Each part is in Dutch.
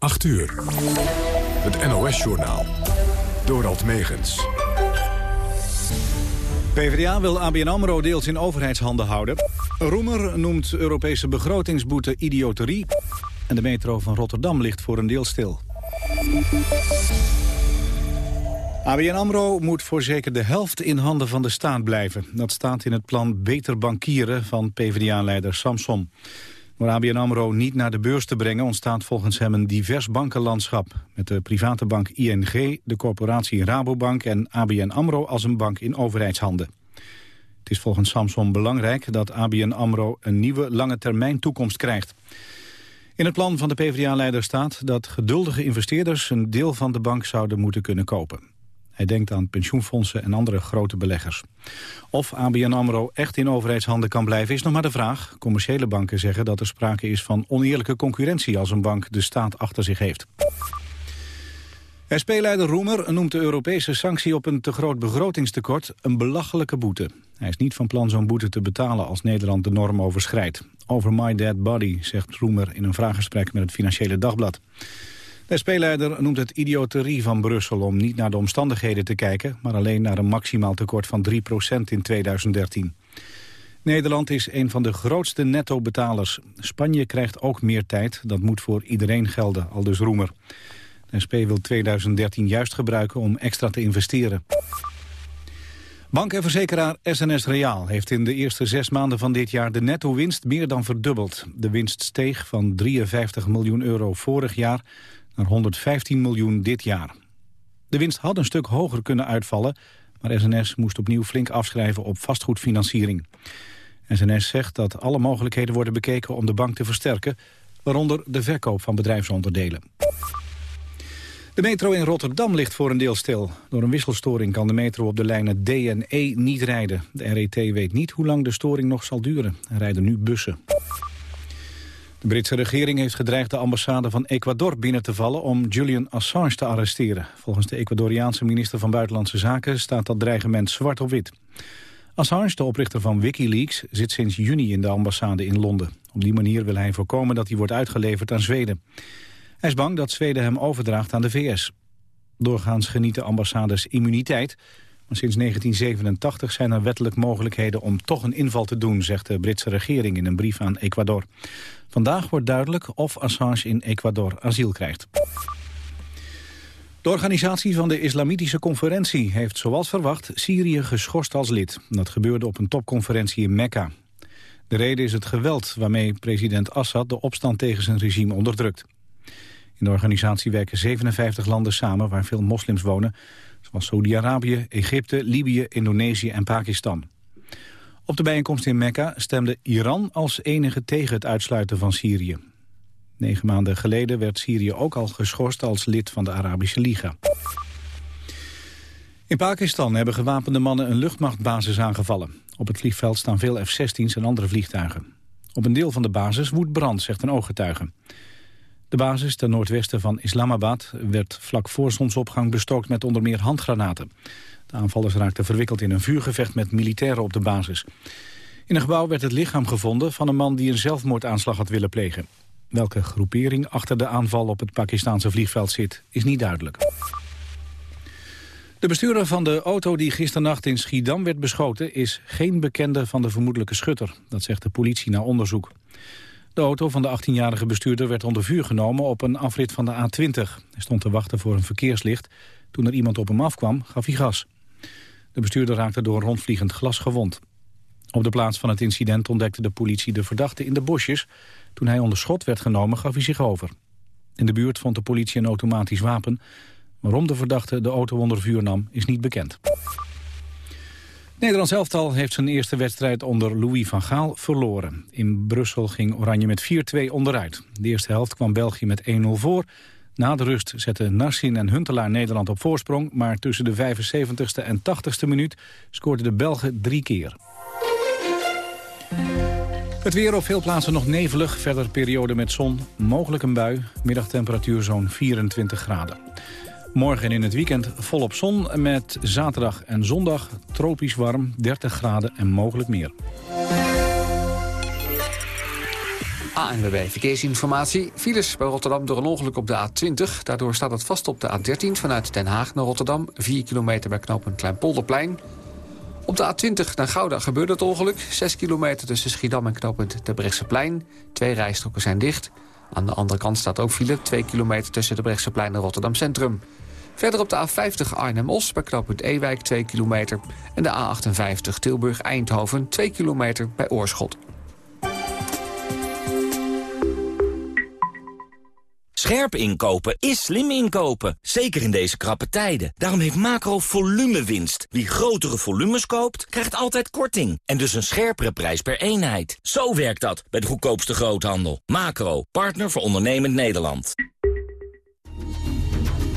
8 uur. Het NOS-journaal. Dorald Megens. PvdA wil ABN AMRO deels in overheidshanden houden. Roemer noemt Europese begrotingsboete idioterie. En de metro van Rotterdam ligt voor een deel stil. ABN AMRO moet voor zeker de helft in handen van de staat blijven. Dat staat in het plan Beter Bankieren van PvdA-leider Samson. Door ABN AMRO niet naar de beurs te brengen... ontstaat volgens hem een divers bankenlandschap... met de private bank ING, de corporatie Rabobank... en ABN AMRO als een bank in overheidshanden. Het is volgens Samson belangrijk dat ABN AMRO... een nieuwe lange termijn toekomst krijgt. In het plan van de PvdA-leider staat dat geduldige investeerders... een deel van de bank zouden moeten kunnen kopen. Hij denkt aan pensioenfondsen en andere grote beleggers. Of ABN AMRO echt in overheidshanden kan blijven is nog maar de vraag. Commerciële banken zeggen dat er sprake is van oneerlijke concurrentie... als een bank de staat achter zich heeft. SP-leider Roemer noemt de Europese sanctie op een te groot begrotingstekort een belachelijke boete. Hij is niet van plan zo'n boete te betalen als Nederland de norm overschrijdt. Over my dead body, zegt Roemer in een vraaggesprek met het Financiële Dagblad. De SP-leider noemt het idioterie van Brussel om niet naar de omstandigheden te kijken... maar alleen naar een maximaal tekort van 3% in 2013. Nederland is een van de grootste netto-betalers. Spanje krijgt ook meer tijd, dat moet voor iedereen gelden, aldus Roemer. De SP wil 2013 juist gebruiken om extra te investeren. Bank en verzekeraar SNS Reaal heeft in de eerste zes maanden van dit jaar de netto-winst meer dan verdubbeld. De winst steeg van 53 miljoen euro vorig jaar naar 115 miljoen dit jaar. De winst had een stuk hoger kunnen uitvallen, maar SNS moest opnieuw flink afschrijven op vastgoedfinanciering. SNS zegt dat alle mogelijkheden worden bekeken om de bank te versterken, waaronder de verkoop van bedrijfsonderdelen. De metro in Rotterdam ligt voor een deel stil. Door een wisselstoring kan de metro op de lijnen D en E niet rijden. De RET weet niet hoe lang de storing nog zal duren. Er rijden nu bussen. De Britse regering heeft gedreigd de ambassade van Ecuador binnen te vallen om Julian Assange te arresteren. Volgens de Ecuadoriaanse minister van Buitenlandse Zaken staat dat dreigement zwart op wit. Assange, de oprichter van Wikileaks, zit sinds juni in de ambassade in Londen. Op die manier wil hij voorkomen dat hij wordt uitgeleverd aan Zweden. Hij is bang dat Zweden hem overdraagt aan de VS. Doorgaans genieten ambassades immuniteit, sinds 1987 zijn er wettelijk mogelijkheden om toch een inval te doen, zegt de Britse regering in een brief aan Ecuador. Vandaag wordt duidelijk of Assange in Ecuador asiel krijgt. De organisatie van de Islamitische Conferentie heeft zoals verwacht Syrië geschorst als lid. Dat gebeurde op een topconferentie in Mekka. De reden is het geweld waarmee president Assad de opstand tegen zijn regime onderdrukt. In de organisatie werken 57 landen samen waar veel moslims wonen, zoals Saudi-Arabië, Egypte, Libië, Indonesië en Pakistan. Op de bijeenkomst in Mekka stemde Iran als enige tegen het uitsluiten van Syrië. Negen maanden geleden werd Syrië ook al geschorst als lid van de Arabische Liga. In Pakistan hebben gewapende mannen een luchtmachtbasis aangevallen. Op het vliegveld staan veel F-16's en andere vliegtuigen. Op een deel van de basis woedt brand, zegt een ooggetuige. De basis ten noordwesten van Islamabad werd vlak voor zonsopgang bestookt met onder meer handgranaten. De aanvallers raakten verwikkeld in een vuurgevecht met militairen op de basis. In een gebouw werd het lichaam gevonden van een man die een zelfmoordaanslag had willen plegen. Welke groepering achter de aanval op het Pakistanse vliegveld zit, is niet duidelijk. De bestuurder van de auto die gisternacht in Schiedam werd beschoten... is geen bekende van de vermoedelijke schutter. Dat zegt de politie na onderzoek. De auto van de 18-jarige bestuurder werd onder vuur genomen op een afrit van de A20. Hij stond te wachten voor een verkeerslicht. Toen er iemand op hem afkwam, gaf hij gas. De bestuurder raakte door rondvliegend glas gewond. Op de plaats van het incident ontdekte de politie de verdachte in de bosjes. Toen hij onder schot werd genomen, gaf hij zich over. In de buurt vond de politie een automatisch wapen. Waarom de verdachte de auto onder vuur nam, is niet bekend. Nederlands elftal heeft zijn eerste wedstrijd onder Louis van Gaal verloren. In Brussel ging Oranje met 4-2 onderuit. De eerste helft kwam België met 1-0 voor. Na de rust zetten Nassin en Huntelaar Nederland op voorsprong... maar tussen de 75ste en 80ste minuut scoorden de Belgen drie keer. Het weer op veel plaatsen nog nevelig, verder periode met zon, mogelijk een bui. Middagtemperatuur zo'n 24 graden. Morgen en in het weekend volop zon met zaterdag en zondag tropisch warm, 30 graden en mogelijk meer. ANWB Verkeersinformatie. Files bij Rotterdam door een ongeluk op de A20. Daardoor staat het vast op de A13 vanuit Den Haag naar Rotterdam. 4 kilometer bij knooppunt Kleinpolderplein. Op de A20 naar Gouda gebeurde het ongeluk. 6 kilometer tussen Schiedam en knooppunt Brechtseplein. Twee rijstroken zijn dicht. Aan de andere kant staat ook file. 2 kilometer tussen de Brechtseplein en Rotterdam Centrum. Verder op de A50 Arnhem-Os bij knooppunt Ewijk 2 kilometer. En de A58 Tilburg-Eindhoven 2 kilometer bij Oorschot. Scherp inkopen is slim inkopen, zeker in deze krappe tijden. Daarom heeft Macro winst. Wie grotere volumes koopt, krijgt altijd korting. En dus een scherpere prijs per eenheid. Zo werkt dat bij de goedkoopste groothandel. Macro, partner voor ondernemend Nederland.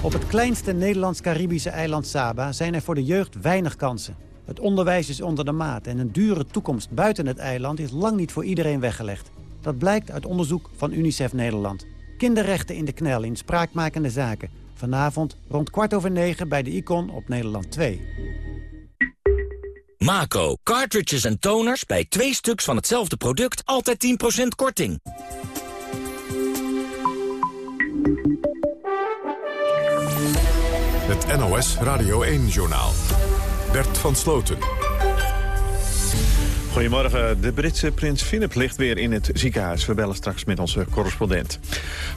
Op het kleinste Nederlands-Caribische eiland Saba zijn er voor de jeugd weinig kansen. Het onderwijs is onder de maat en een dure toekomst buiten het eiland is lang niet voor iedereen weggelegd. Dat blijkt uit onderzoek van UNICEF Nederland. Kinderrechten in de knel in spraakmakende zaken. Vanavond rond kwart over negen bij de Icon op Nederland 2. Mako, cartridges en toners bij twee stuks van hetzelfde product altijd 10% korting. Het NOS Radio 1-journaal. Bert van Sloten. Goedemorgen. De Britse prins Philip ligt weer in het ziekenhuis. We bellen straks met onze correspondent.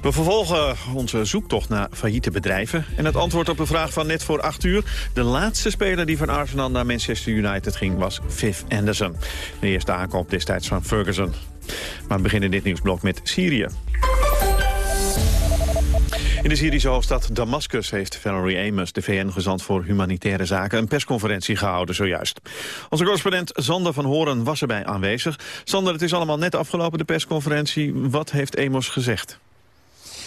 We vervolgen onze zoektocht naar failliete bedrijven. En het antwoord op een vraag van net voor acht uur. De laatste speler die van Arsenal naar Manchester United ging was Viv Anderson. De eerste aankoop destijds van Ferguson. Maar we beginnen dit nieuwsblok met Syrië. In de Syrische hoofdstad Damascus heeft Valerie Amos, de VN-gezant voor humanitaire zaken, een persconferentie gehouden zojuist. Onze correspondent Sander van Horen was erbij aanwezig. Sander, het is allemaal net afgelopen, de persconferentie. Wat heeft Amos gezegd?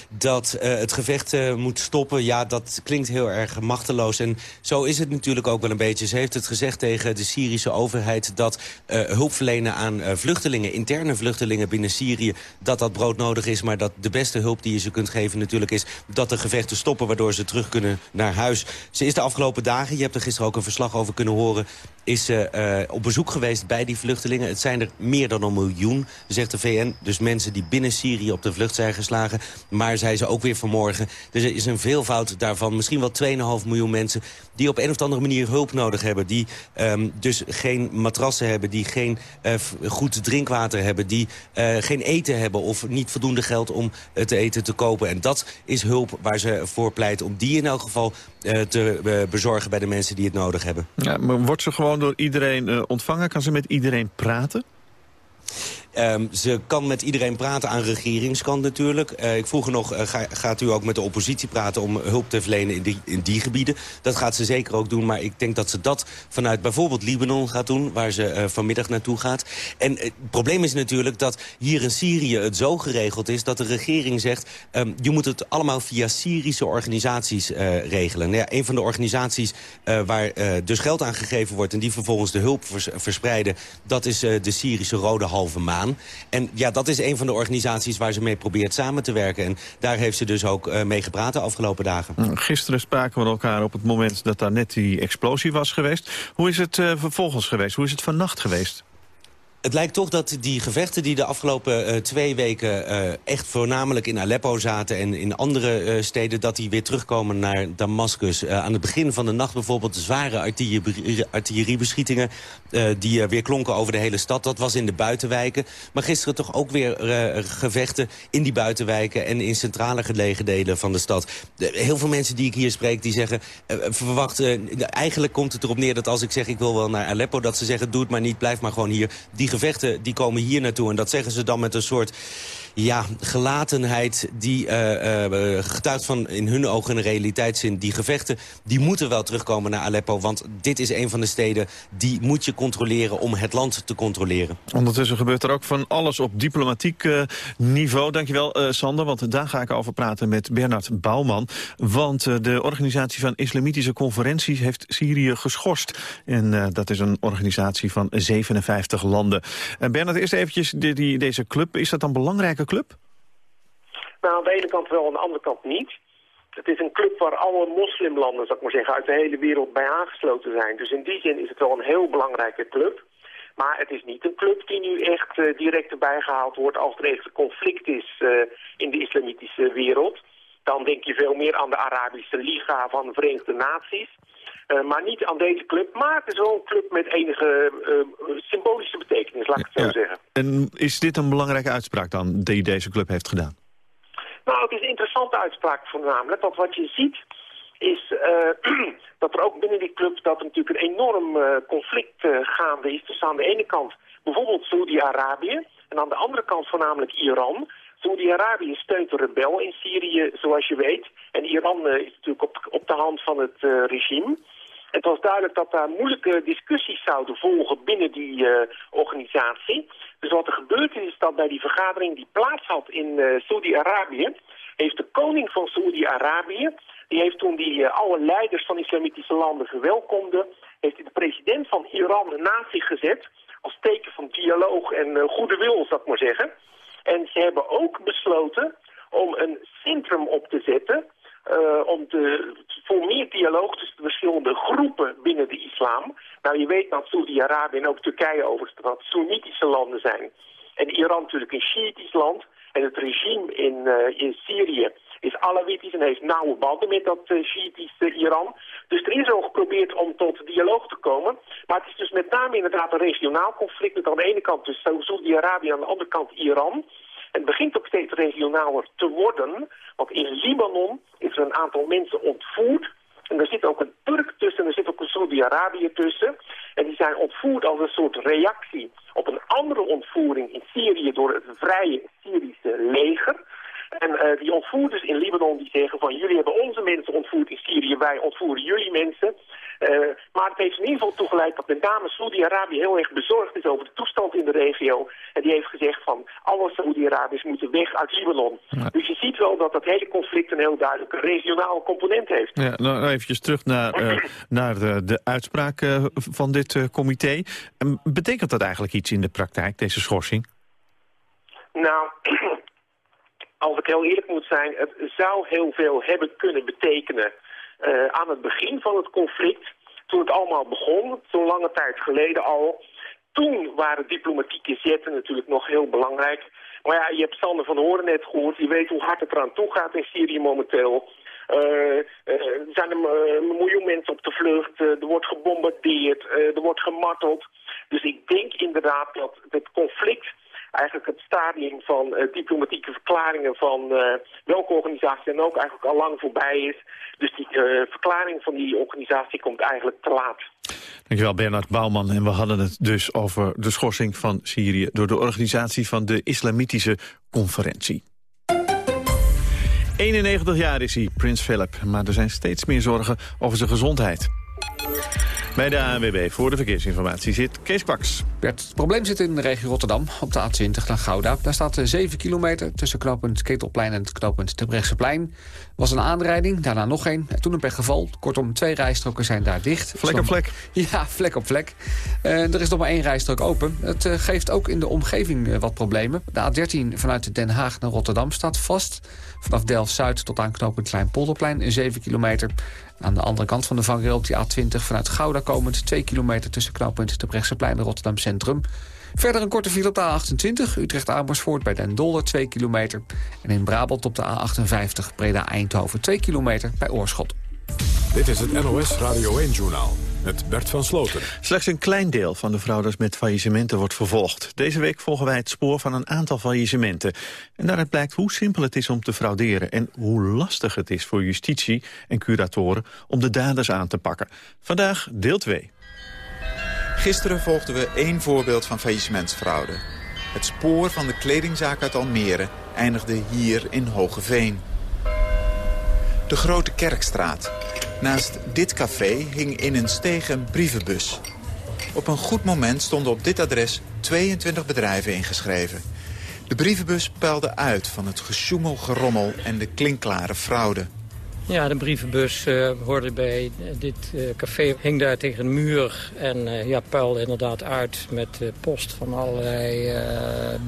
Dat uh, het gevecht uh, moet stoppen. Ja, dat klinkt heel erg machteloos. En zo is het natuurlijk ook wel een beetje. Ze heeft het gezegd tegen de Syrische overheid... dat uh, hulp verlenen aan vluchtelingen, interne vluchtelingen binnen Syrië... dat dat broodnodig is, maar dat de beste hulp die je ze kunt geven natuurlijk is... dat de gevechten stoppen, waardoor ze terug kunnen naar huis. Ze is de afgelopen dagen, je hebt er gisteren ook een verslag over kunnen horen is ze op bezoek geweest bij die vluchtelingen. Het zijn er meer dan een miljoen, zegt de VN. Dus mensen die binnen Syrië op de vlucht zijn geslagen. Maar zei ze ook weer vanmorgen. Dus er is een veelvoud daarvan. Misschien wel 2,5 miljoen mensen die op een of andere manier hulp nodig hebben. Die um, dus geen matrassen hebben, die geen uh, goed drinkwater hebben... die uh, geen eten hebben of niet voldoende geld om het eten te kopen. En dat is hulp waar ze voor pleit om die in elk geval te bezorgen bij de mensen die het nodig hebben. Ja, maar wordt ze gewoon door iedereen ontvangen? Kan ze met iedereen praten? Um, ze kan met iedereen praten aan regeringskant natuurlijk. Uh, ik vroeg er nog, ga, gaat u ook met de oppositie praten om hulp te verlenen in die, in die gebieden? Dat gaat ze zeker ook doen, maar ik denk dat ze dat vanuit bijvoorbeeld Libanon gaat doen... waar ze uh, vanmiddag naartoe gaat. En het probleem is natuurlijk dat hier in Syrië het zo geregeld is... dat de regering zegt, um, je moet het allemaal via Syrische organisaties regelen. Nou ja, een van de organisaties waar dus geld aan gegeven wordt... en die vervolgens de hulp vers verspreiden, dat is de Syrische Rode Halve Maan. En ja, dat is een van de organisaties waar ze mee probeert samen te werken. En daar heeft ze dus ook uh, mee gepraat de afgelopen dagen. Mm, gisteren spraken we elkaar op het moment dat daar net die explosie was geweest. Hoe is het uh, vervolgens geweest? Hoe is het vannacht geweest? Het lijkt toch dat die gevechten die de afgelopen uh, twee weken uh, echt voornamelijk in Aleppo zaten... en in andere uh, steden, dat die weer terugkomen naar Damascus. aan het begin van de nacht bijvoorbeeld zware artillerie, artilleriebeschietingen... die weer klonken over de hele stad. Dat was in de buitenwijken. Maar gisteren toch ook weer gevechten in die buitenwijken... en in centrale gelegen delen van de stad. heel veel mensen die ik hier spreek, die zeggen... verwacht, eigenlijk komt het erop neer dat als ik zeg ik wil wel naar Aleppo... dat ze zeggen doe het maar niet, blijf maar gewoon hier... Die gevechten die komen hier naartoe. En dat zeggen ze dan met een soort ja, gelatenheid die uh, getuigt van in hun ogen een realiteitszin. Die gevechten die moeten wel terugkomen naar Aleppo. Want dit is een van de steden die moet je controleren om het land te controleren. Ondertussen gebeurt er ook van alles op diplomatiek uh, niveau. Dankjewel uh, Sander, want daar ga ik over praten met Bernard Bouwman. Want de organisatie van Islamitische Conferenties heeft Syrië geschorst. En dat is een organisatie van 57 landen. Bernard, eerst eventjes die, deze club. Is dat dan club? Nou, aan de ene kant wel, aan de andere kant niet. Het is een club waar alle moslimlanden, zou ik maar zeggen, uit de hele wereld bij aangesloten zijn. Dus in die zin is het wel een heel belangrijke club. Maar het is niet een club die nu echt uh, direct erbij gehaald wordt als er echt een conflict is uh, in de islamitische wereld. Dan denk je veel meer aan de Arabische Liga van de Verenigde Naties. Uh, maar niet aan deze club. Maar het is wel een club met enige symbolische betekenis, laat ik het zo ja. zeggen. En is dit een belangrijke uitspraak dan die deze club heeft gedaan? Nou, het is een interessante uitspraak voornamelijk. Want wat je ziet is uh, dat er ook binnen die club dat er natuurlijk een enorm conflict gaande is. Dus aan de ene kant bijvoorbeeld Saudi-Arabië en aan de andere kant voornamelijk Iran. Saudi-Arabië steunt de rebel in Syrië, zoals je weet. En Iran is natuurlijk op, op de hand van het regime. Het was duidelijk dat daar moeilijke discussies zouden volgen binnen die organisatie. Dus wat er gebeurd is, is dat bij die vergadering die plaats had in Saudi-Arabië... heeft de koning van Saudi-Arabië die heeft toen die uh, alle leiders van islamitische landen verwelkomde... heeft hij de president van Iran naast zich gezet... als teken van dialoog en goede wil, zou ik maar zeggen. En ze hebben ook besloten om een centrum op te zetten... Uh, om te, voor meer dialoog tussen de verschillende groepen binnen de islam. Nou, je weet dat Saudi-Arabië en ook Turkije overigens wat Soenitische landen zijn. En Iran natuurlijk een Shiïtisch land. En het regime in, uh, in Syrië is Alawitisch en heeft nauwe banden met dat uh, Iran. Dus er is al geprobeerd om tot dialoog te komen. Maar het is dus met name inderdaad een regionaal conflict. Met aan de ene kant dus Saudi-Arabië, aan de andere kant Iran. Het begint ook steeds regionaler te worden. Want in Libanon is er een aantal mensen ontvoerd. En er zit ook een Turk tussen en er zit ook een Saudi-Arabië tussen. En die zijn ontvoerd als een soort reactie op een andere ontvoering in Syrië door het vrije Syrische leger. En uh, die ontvoerders in Libanon die zeggen van jullie hebben onze mensen ontvoerd in Syrië, wij ontvoeren jullie mensen. Uh, maar het heeft in ieder geval toegeleid dat met name Saudi-Arabië heel erg bezorgd is over de toestand in de regio. En die heeft gezegd van alle Saudi-Arabiërs moeten weg uit Libanon. Ja. Dus je ziet wel dat dat hele conflict een heel duidelijke regionale component heeft. Ja, nou eventjes terug naar, uh, naar de, de uitspraak van dit comité. betekent dat eigenlijk iets in de praktijk, deze schorsing? Nou, als ik heel eerlijk moet zijn, het zou heel veel hebben kunnen betekenen uh, aan het begin van het conflict. Toen het allemaal begon, zo'n lange tijd geleden al. Toen waren diplomatieke zetten natuurlijk nog heel belangrijk. Maar ja, je hebt Sander van Horen net gehoord. Je weet hoe hard het eraan toe gaat in Syrië momenteel. Uh, uh, er zijn een miljoen mensen op de vlucht. er wordt gebombardeerd. er wordt gemarteld. Dus ik denk inderdaad dat het conflict eigenlijk het stadium van uh, diplomatieke verklaringen van uh, welke organisatie dan ook eigenlijk al lang voorbij is. Dus die uh, verklaring van die organisatie komt eigenlijk te laat. Dankjewel Bernard Bouwman. En we hadden het dus over de schorsing van Syrië... door de organisatie van de Islamitische Conferentie. 91 jaar is hij, Prins Philip. Maar er zijn steeds meer zorgen over zijn gezondheid. Bij de ANWB voor de verkeersinformatie zit Kees Kwaks. Bert, het probleem zit in de regio Rotterdam, op de A20 naar Gouda. Daar staat 7 kilometer tussen knooppunt Ketelplein en het knooppunt Terbrechtseplein. was een aanrijding, daarna nog één. Toen een geval. Kortom, twee rijstroken zijn daar dicht. Vlek op vlek. Ja, vlek op vlek. Uh, er is nog maar één rijstrook open. Het uh, geeft ook in de omgeving uh, wat problemen. De A13 vanuit Den Haag naar Rotterdam staat vast. Vanaf Delft-Zuid tot aan knooppunt Kleinpolderplein 7 kilometer. Aan de andere kant van de vangrail op die A20 vanuit Gouda komend... 2 kilometer tussen knooppunt de Brechtseplein en Rotterdam Centrum. Verder een korte file op de A28, Utrecht-Amersfoort bij Den Dolder 2 kilometer. En in Brabant op de A58, Breda-Eindhoven 2 kilometer bij Oorschot. Dit is het NOS Radio 1-journaal met Bert van Sloten. Slechts een klein deel van de frauders met faillissementen wordt vervolgd. Deze week volgen wij het spoor van een aantal faillissementen. En daaruit blijkt hoe simpel het is om te frauderen... en hoe lastig het is voor justitie en curatoren om de daders aan te pakken. Vandaag deel 2. Gisteren volgden we één voorbeeld van faillissementsfraude. Het spoor van de kledingzaak uit Almere eindigde hier in Hogeveen. De Grote Kerkstraat. Naast dit café hing in een steeg een brievenbus. Op een goed moment stonden op dit adres 22 bedrijven ingeschreven. De brievenbus puilde uit van het gesjoemel, gerommel en de klinkklare fraude. Ja, de brievenbus uh, hoorde bij dit uh, café, hing daar tegen een muur en uh, ja, puilde inderdaad uit met post van allerlei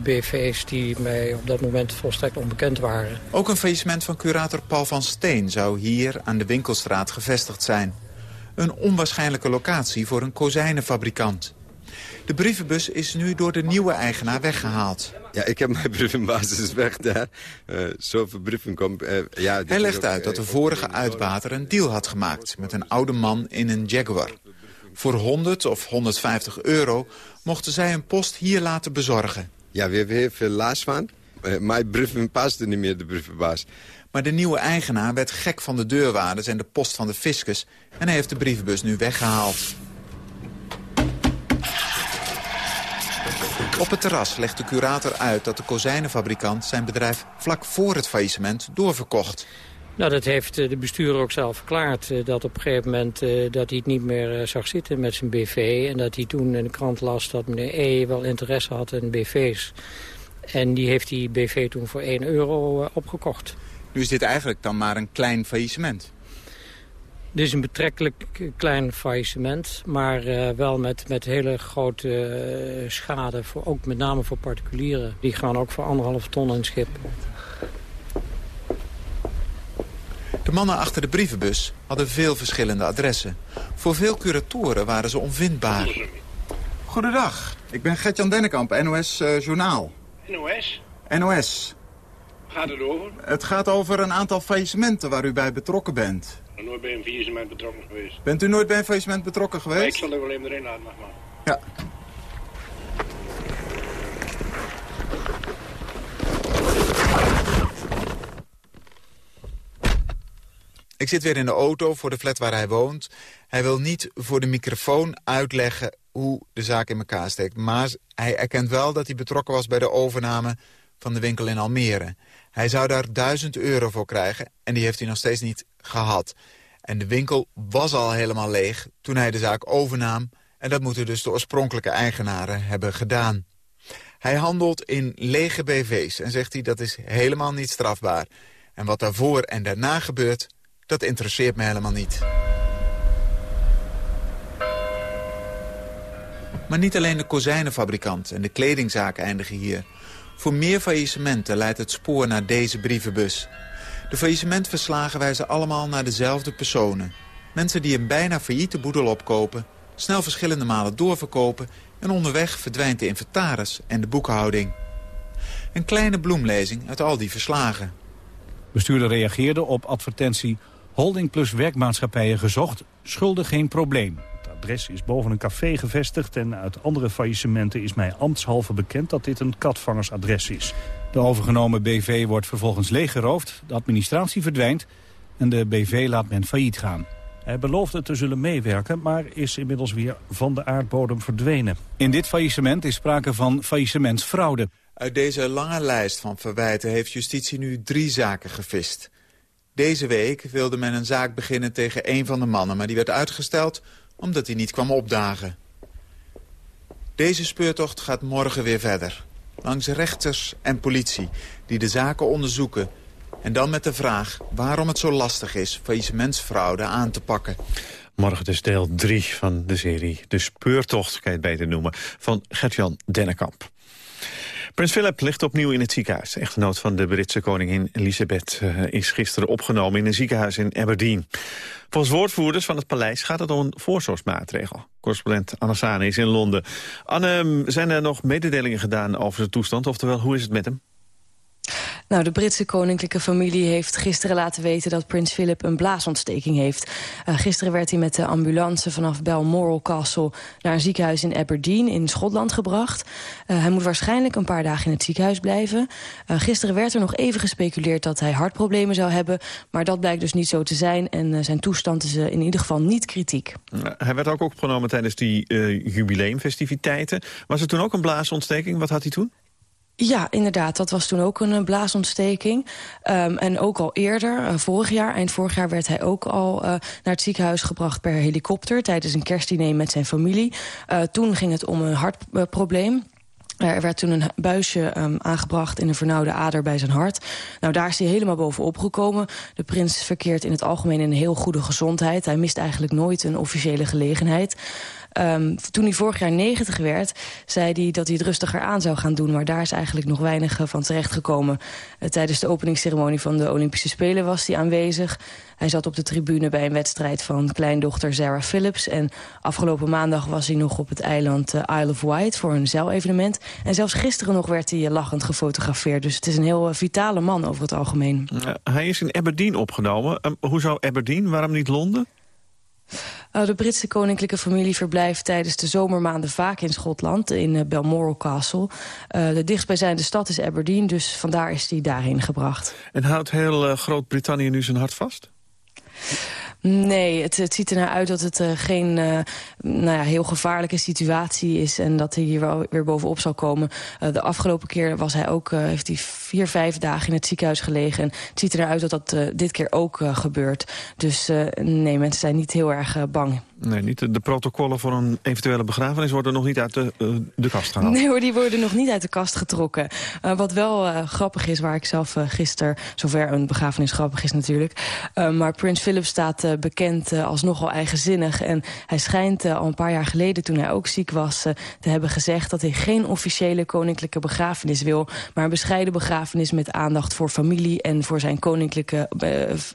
BV's die mij op dat moment volstrekt onbekend waren. Ook een faillissement van curator Paul van Steen zou hier aan de Winkelstraat gevestigd zijn. Een onwaarschijnlijke locatie voor een kozijnenfabrikant. De brievenbus is nu door de nieuwe eigenaar weggehaald. Ja, ik heb mijn brievenbasis weg daar. Uh, zoveel brieven komt. Uh, ja, Hij legt uit dat de vorige uitbater een deal had gemaakt... met een oude man in een Jaguar. Voor 100 of 150 euro mochten zij een post hier laten bezorgen. Ja, we hebben heel veel last van. Uh, mijn brieven pasten niet meer, de brievenbaas. Maar de nieuwe eigenaar werd gek van de deurwaarders en de post van de fiscus... en hij heeft de brievenbus nu weggehaald. Op het terras legt de curator uit dat de kozijnenfabrikant zijn bedrijf vlak voor het faillissement doorverkocht. Nou, dat heeft eh, de bestuurder ook zelf verklaard. Eh, dat op een gegeven moment uh, dat hij het niet meer zag zitten met zijn BV. En dat hij toen in de krant las dat meneer E wel interesse had in BV's. En die heeft die BV toen voor 1 euro opgekocht. Nu is dit eigenlijk dan maar een klein faillissement. Dit is een betrekkelijk klein faillissement, maar uh, wel met, met hele grote uh, schade, voor, ook met name voor particulieren. Die gaan ook voor anderhalf ton in het schip. De mannen achter de brievenbus hadden veel verschillende adressen. Voor veel curatoren waren ze onvindbaar. Goedendag, ik ben Gertjan Dennekamp, NOS uh, Journaal. NOS? NOS. Gaat het over? Het gaat over een aantal faillissementen waar u bij betrokken bent. Ben nooit bij een faillissement betrokken geweest. Bent u nooit bij een faillissement betrokken geweest? Nee, ik zal er wel even erin laten, mag maar. Ja. Ik zit weer in de auto voor de flat waar hij woont. Hij wil niet voor de microfoon uitleggen hoe de zaak in elkaar steekt. Maar hij erkent wel dat hij betrokken was bij de overname van de winkel in Almere. Hij zou daar 1000 euro voor krijgen en die heeft hij nog steeds niet gehad. En de winkel was al helemaal leeg toen hij de zaak overnam... en dat moeten dus de oorspronkelijke eigenaren hebben gedaan. Hij handelt in lege BV's en zegt hij dat is helemaal niet strafbaar. En wat daarvoor en daarna gebeurt, dat interesseert me helemaal niet. Maar niet alleen de kozijnenfabrikant en de kledingzaak eindigen hier... Voor meer faillissementen leidt het spoor naar deze brievenbus. De faillissementverslagen wijzen allemaal naar dezelfde personen. Mensen die een bijna failliete boedel opkopen... snel verschillende malen doorverkopen... en onderweg verdwijnt de inventaris en de boekhouding. Een kleine bloemlezing uit al die verslagen. Bestuurder reageerde op advertentie... Holding plus werkmaatschappijen gezocht, schulden geen probleem adres is boven een café gevestigd... en uit andere faillissementen is mij ambtshalve bekend dat dit een katvangersadres is. De overgenomen BV wordt vervolgens leeggeroofd, de administratie verdwijnt... en de BV laat men failliet gaan. Hij beloofde te zullen meewerken, maar is inmiddels weer van de aardbodem verdwenen. In dit faillissement is sprake van faillissementsfraude. Uit deze lange lijst van verwijten heeft justitie nu drie zaken gevist. Deze week wilde men een zaak beginnen tegen een van de mannen... maar die werd uitgesteld omdat hij niet kwam opdagen. Deze speurtocht gaat morgen weer verder. Langs rechters en politie die de zaken onderzoeken. En dan met de vraag waarom het zo lastig is faillissementsfraude aan te pakken. Morgen dus deel 3 van de serie De Speurtocht, kan je het beter noemen, van Gertjan Dennekamp. Prins Philip ligt opnieuw in het ziekenhuis. Echtgenoot van de Britse koningin Elisabeth uh, is gisteren opgenomen in een ziekenhuis in Aberdeen. Volgens woordvoerders van het paleis gaat het om een voorzorgsmaatregel. Correspondent Anne is in Londen. Anne, zijn er nog mededelingen gedaan over zijn toestand? Oftewel, hoe is het met hem? Nou, de Britse koninklijke familie heeft gisteren laten weten... dat prins Philip een blaasontsteking heeft. Uh, gisteren werd hij met de ambulance vanaf Balmoral Castle... naar een ziekenhuis in Aberdeen in Schotland gebracht. Uh, hij moet waarschijnlijk een paar dagen in het ziekenhuis blijven. Uh, gisteren werd er nog even gespeculeerd dat hij hartproblemen zou hebben... maar dat blijkt dus niet zo te zijn en zijn toestand is in ieder geval niet kritiek. Hij werd ook opgenomen tijdens die jubileumfestiviteiten. Was er toen ook een blaasontsteking? Wat had hij toen? Ja, inderdaad. Dat was toen ook een uh, blaasontsteking. Um, en ook al eerder, uh, vorig jaar, eind vorig jaar... werd hij ook al uh, naar het ziekenhuis gebracht per helikopter... tijdens een kerstdiner met zijn familie. toen ging het om een hartprobleem. Er werd toen een buisje um, aangebracht in een vernauwde ader bij zijn hart. Nou, daar is hij helemaal bovenop gekomen. De prins verkeert in het algemeen in een heel goede gezondheid. Hij mist eigenlijk nooit een officiële gelegenheid. Um, toen hij vorig jaar 90 werd, zei hij dat hij het rustiger aan zou gaan doen. Maar daar is eigenlijk nog weinig van terechtgekomen. Uh, tijdens de openingsceremonie van de Olympische Spelen was hij aanwezig. Hij zat op de tribune bij een wedstrijd van kleindochter Sarah Phillips. En afgelopen maandag was hij nog op het eiland uh, Isle of Wight voor een zeilevenement. En zelfs gisteren nog werd hij lachend gefotografeerd. Dus het is een heel vitale man over het algemeen. hij is in Aberdeen opgenomen. Uh, hoezo Aberdeen? Waarom niet Londen? Uh, de Britse koninklijke familie verblijft tijdens de zomermaanden vaak in Schotland, in uh, Balmoral Castle. Uh, de dichtstbijzijnde stad is Aberdeen, dus vandaar is hij daarheen gebracht. En houdt heel Groot-Brittannië nu zijn hart vast? Nee, het, het, ziet er naar uit dat het uh, geen uh, nou ja, heel gevaarlijke situatie is... en dat hij hier wel weer bovenop zal komen. Uh, de afgelopen keer was hij ook, heeft hij vier, vijf dagen in het ziekenhuis gelegen. En het ziet er naar uit dat dat dit keer ook gebeurt. Dus nee, mensen zijn niet heel erg bang. Nee, niet de, protocollen voor een eventuele begrafenis worden nog niet uit de, uh, de kast gehaald. Nee hoor, die worden nog niet uit de kast getrokken. Uh, wat wel uh, grappig is, waar ik zelf gisteren, zover een begrafenis grappig is natuurlijk. maar Prins Philip staat bekend als nogal eigenzinnig. En hij schijnt al een paar jaar geleden, toen hij ook ziek was, te hebben gezegd dat hij geen officiële koninklijke begrafenis wil. Maar een bescheiden begrafenis met aandacht voor familie en voor zijn koninklijke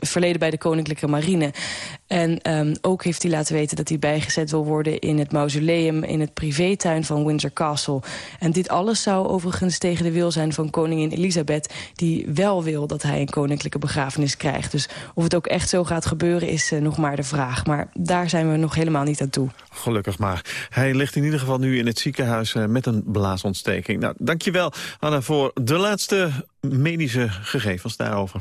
verleden bij de koninklijke marine. En um, ook heeft hij laten weten dat hij bijgezet wil worden in het mausoleum... in het privétuin van Windsor Castle. En dit alles zou overigens tegen de wil zijn van koningin Elisabeth... die wel wil dat hij een koninklijke begrafenis krijgt. Dus of het ook echt zo gaat gebeuren is uh, nog maar de vraag. Maar daar zijn we nog helemaal niet aan toe. Gelukkig maar. Hij ligt in ieder geval nu in het ziekenhuis uh, met een blaasontsteking. Nou, dankjewel, Anna, voor de laatste medische gegevens daarover.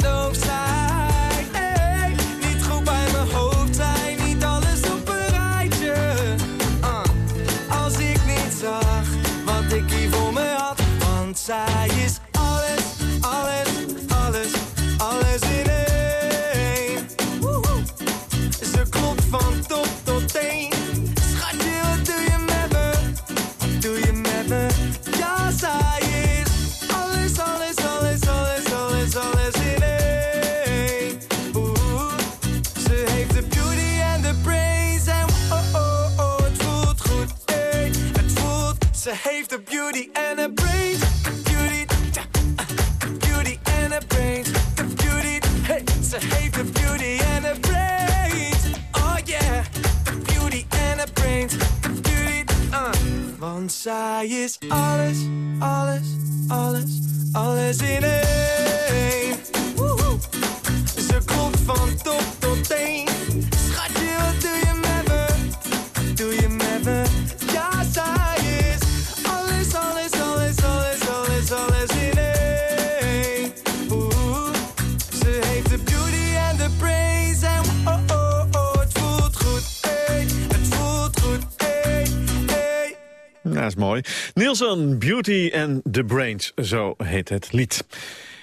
is mooi. Nielsen, Beauty and the Brains, zo heet het lied.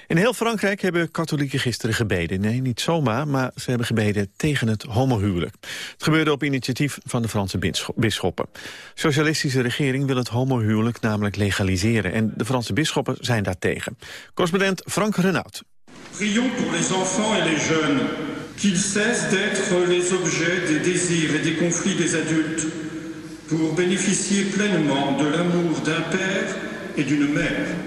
In heel Frankrijk hebben katholieken gisteren gebeden. Nee, niet zomaar, maar ze hebben gebeden tegen het homohuwelijk. Het gebeurde op initiatief van de Franse bisschoppen. Socialistische regering wil het homohuwelijk namelijk legaliseren. En de Franse bisschoppen zijn daartegen. Correspondent Frank Renaud. Prions pour les enfants et les jeunes, qu'ils cessent d'être les objets des désirs et des conflits des adultes, pour bénéficier pleinement de l'amour d'un père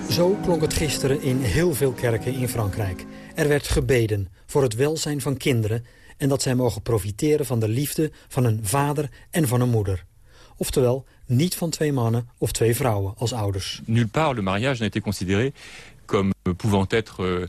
zo klonk het gisteren in heel veel kerken in Frankrijk. Er werd gebeden voor het welzijn van kinderen... en dat zij mogen profiteren van de liefde van een vader en van een moeder. Oftewel, niet van twee mannen of twee vrouwen als ouders. Nulle part le mariage n'a été considéré comme pouvant être euh, uh,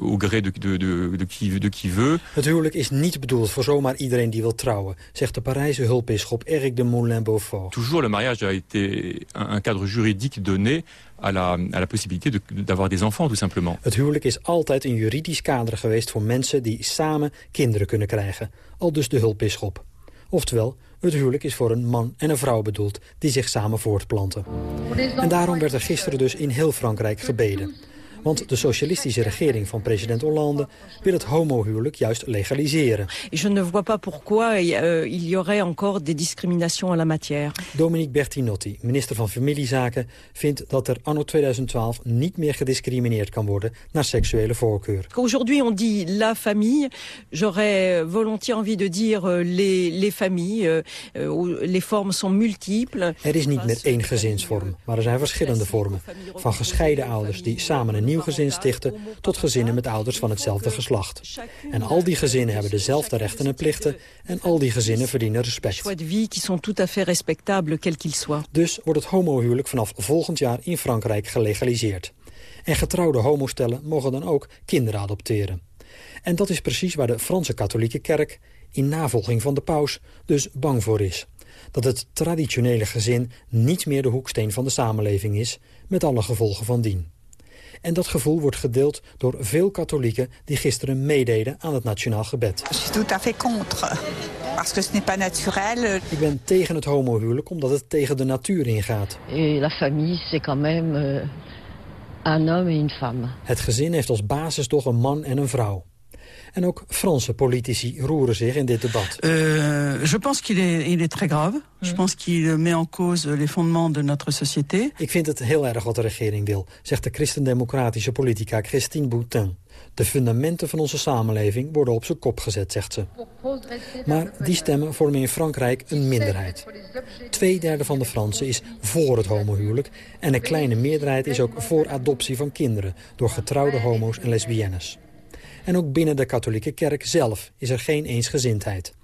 au gré de, de, de, de, qui, de qui veut. Het huwelijk is niet bedoeld voor zomaar iedereen die wil trouwen, zegt de Parijse hulpbisschop Eric de Moulin-Beaufort. Toujours le mariage a été un, un cadre juridique donné à la, à la possibilité d'avoir de, des enfants, tout simplement. Het huwelijk is altijd een juridisch kader geweest voor mensen die samen kinderen kunnen krijgen. Al dus de hulpbisschop. Oftewel, het huwelijk is voor een man en een vrouw bedoeld die zich samen voortplanten. En daarom werd er gisteren dus in heel Frankrijk gebeden. Want de socialistische regering van president Hollande wil het homohuwelijk juist legaliseren. Je ne vois pas pourquoi euh, il y aurait encore des discriminations en la matière. Dominique Bertinotti, minister van Familiezaken, vindt dat er anno 2012 niet meer gediscrimineerd kan worden naar seksuele voorkeur. Aujourd'hui on dit la famille, j'aurais volontiers envie de dire euh, les, les familles, euh, les formes sont multiples. Er is niet meer één gezinsvorm, maar er zijn verschillende vormen. Van gescheiden ouders die samen een nieuw gezin stichten... tot gezinnen met ouders van hetzelfde geslacht. En al die gezinnen hebben dezelfde rechten en plichten... en al die gezinnen verdienen respect. Dus wordt het homohuwelijk vanaf volgend jaar in Frankrijk gelegaliseerd. En getrouwde homostellen mogen dan ook kinderen adopteren. En dat is precies waar de Franse katholieke kerk... in navolging van de paus dus bang voor is dat het traditionele gezin niet meer de hoeksteen van de samenleving is... met alle gevolgen van dien. En dat gevoel wordt gedeeld door veel katholieken die gisteren meededen aan het nationaal gebed. Ik ben tegen het homohuwelijk omdat het tegen de natuur ingaat. la famille, c'est quand même euh, un homme et une femme. Het gezin heeft als basis toch een man en een vrouw. En ook Franse politici roeren zich in dit debat. Uh, je pense qu'il est, il est très grave. Je pense qu'il met en cause les fondements de notre société. Ik vind het heel erg wat de regering wil, zegt de christendemocratische politica Christine Boutin. De fundamenten van onze samenleving worden op zijn kop gezet, zegt ze. Maar die stemmen vormen in Frankrijk een minderheid. Tweederde van de Fransen is voor het homohuwelijk... en een kleine meerderheid is ook voor adoptie van kinderen... door getrouwde homo's en lesbiennes. En ook binnen de katholieke kerk zelf is er geen eensgezindheid.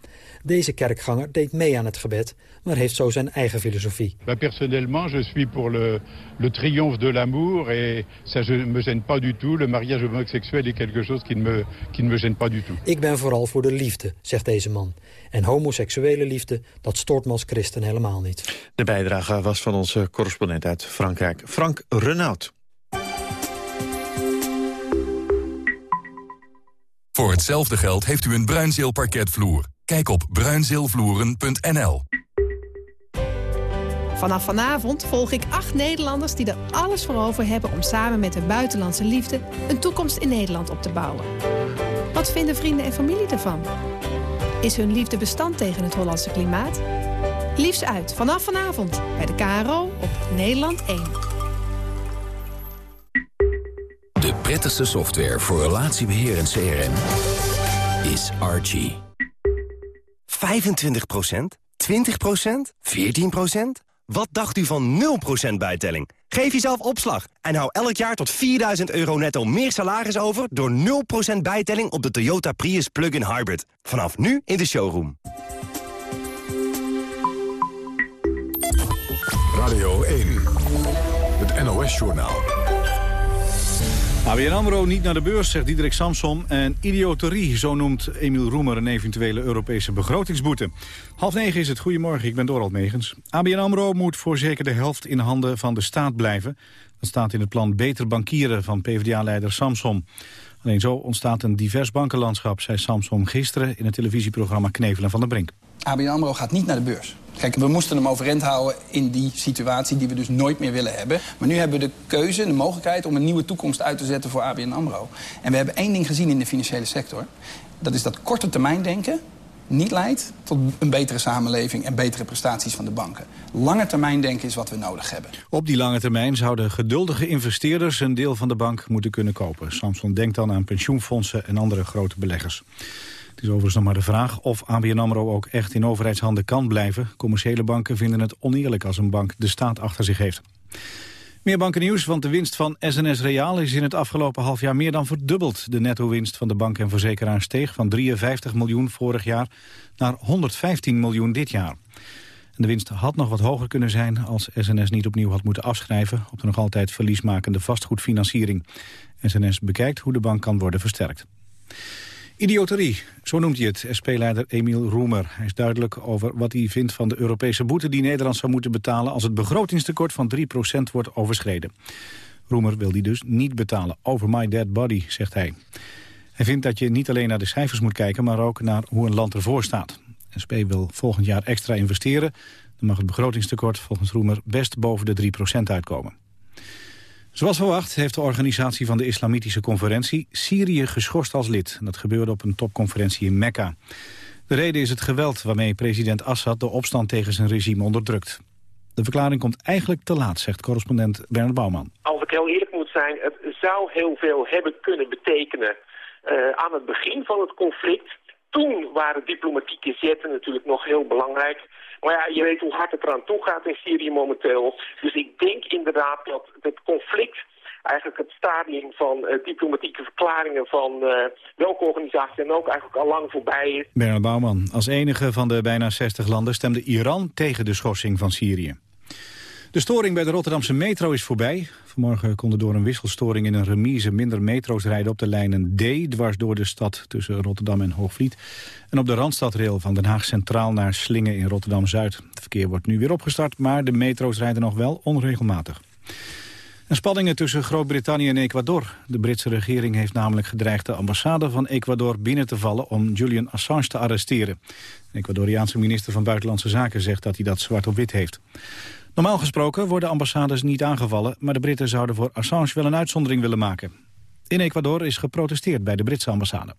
Deze kerkganger deed mee aan het gebed, maar heeft zo zijn eigen filosofie. Personnellement, je suis pour le, le triomphe de l'amour et ça je me gêne pas du tout. Le mariage homoseksuel est quelque chose qui ne me, qui ne me gêne pas du tout. Ik ben vooral voor de liefde, zegt deze man. En homoseksuele liefde, dat stoort me als christen helemaal niet. De bijdrage was van onze correspondent uit Frankrijk, Frank Renaud. Voor hetzelfde geld heeft u een Bruinzeel parketvloer. Kijk op bruinzeelvloeren.nl. Vanaf vanavond volg ik acht Nederlanders die er alles voor over hebben... om samen met hun buitenlandse liefde een toekomst in Nederland op te bouwen. Wat vinden vrienden en familie ervan? Is hun liefde bestand tegen het Hollandse klimaat? Liefst uit vanaf vanavond bij de KRO op Nederland 1. Prettigste software voor relatiebeheer en CRM is Archie. 25% 20% 14% Wat dacht u van 0% bijtelling? Geef jezelf opslag en hou elk jaar tot 4000 euro netto meer salaris over... door 0% bijtelling op de Toyota Prius Plug-in Hybrid. Vanaf nu in de showroom. Radio 1, het NOS-journaal. ABN AMRO niet naar de beurs, zegt Diederik Samsom. En idioterie, zo noemt Emiel Roemer een eventuele Europese begrotingsboete. Half negen is het. Goedemorgen, ik ben Dorald Megens. ABN AMRO moet voor zeker de helft in handen van de staat blijven. Dat staat in het plan Beter Bankieren van PvdA-leider Samsom. Alleen zo ontstaat een divers bankenlandschap, zei Samsom gisteren... in het televisieprogramma Knevelen van der Brink. ABN AMRO gaat niet naar de beurs. Kijk, we moesten hem overeind houden in die situatie die we dus nooit meer willen hebben. Maar nu hebben we de keuze, de mogelijkheid om een nieuwe toekomst uit te zetten voor ABN AMRO. En we hebben één ding gezien in de financiële sector. Dat is dat korte termijn denken niet leidt tot een betere samenleving en betere prestaties van de banken. Lange termijn denken is wat we nodig hebben. Op die lange termijn zouden geduldige investeerders een deel van de bank moeten kunnen kopen. Samson denkt dan aan pensioenfondsen en andere grote beleggers. Het is overigens nog maar de vraag of ABN AMRO ook echt in overheidshanden kan blijven. Commerciële banken vinden het oneerlijk als een bank de staat achter zich heeft. Meer bankennieuws, want de winst van SNS Reaal is in het afgelopen half jaar meer dan verdubbeld. De netto-winst van de bank en verzekeraar steeg van 53 miljoen vorig jaar naar 115 miljoen dit jaar. De winst had nog wat hoger kunnen zijn als SNS niet opnieuw had moeten afschrijven op de nog altijd verliesmakende vastgoedfinanciering. SNS bekijkt hoe de bank kan worden versterkt. Idioterie, zo noemt hij het, SP-leider Emiel Roemer. Hij is duidelijk over wat hij vindt van de Europese boete... die Nederland zou moeten betalen als het begrotingstekort van 3% wordt overschreden. Roemer wil die dus niet betalen. Over my dead body, zegt hij. Hij vindt dat je niet alleen naar de cijfers moet kijken... maar ook naar hoe een land ervoor staat. SP wil volgend jaar extra investeren. Dan mag het begrotingstekort volgens Roemer best boven de 3% uitkomen. Zoals verwacht heeft de organisatie van de Islamitische Conferentie Syrië geschorst als lid. Dat gebeurde op een topconferentie in Mekka. De reden is het geweld waarmee president Assad de opstand tegen zijn regime onderdrukt. De verklaring komt eigenlijk te laat, zegt correspondent Bernard Bouwman. Als ik heel eerlijk moet zijn, het zou heel veel hebben kunnen betekenen uh, aan het begin van het conflict. Toen waren diplomatieke zetten natuurlijk nog heel belangrijk. Maar ja, je weet hoe hard het eraan toe gaat in Syrië momenteel. Dus ik denk inderdaad dat het conflict eigenlijk het stadium van uh, diplomatieke verklaringen van uh, welke organisatie dan ook eigenlijk al lang voorbij is. Bernard Bouwman, als enige van de bijna 60 landen stemde Iran tegen de schorsing van Syrië. De storing bij de Rotterdamse metro is voorbij. Vanmorgen konden door een wisselstoring in een remise minder metro's rijden op de lijnen D... dwars door de stad tussen Rotterdam en Hoogvliet. En op de Randstadrail van Den Haag Centraal naar Slingen in Rotterdam-Zuid. Het verkeer wordt nu weer opgestart, maar de metro's rijden nog wel onregelmatig. En spanningen tussen Groot-Brittannië en Ecuador. De Britse regering heeft namelijk gedreigd de ambassade van Ecuador binnen te vallen om Julian Assange te arresteren. De Ecuadoriaanse minister van Buitenlandse Zaken zegt dat hij dat zwart op wit heeft. Normaal gesproken worden ambassades niet aangevallen... maar de Britten zouden voor Assange wel een uitzondering willen maken. In Ecuador is geprotesteerd bij de Britse ambassade.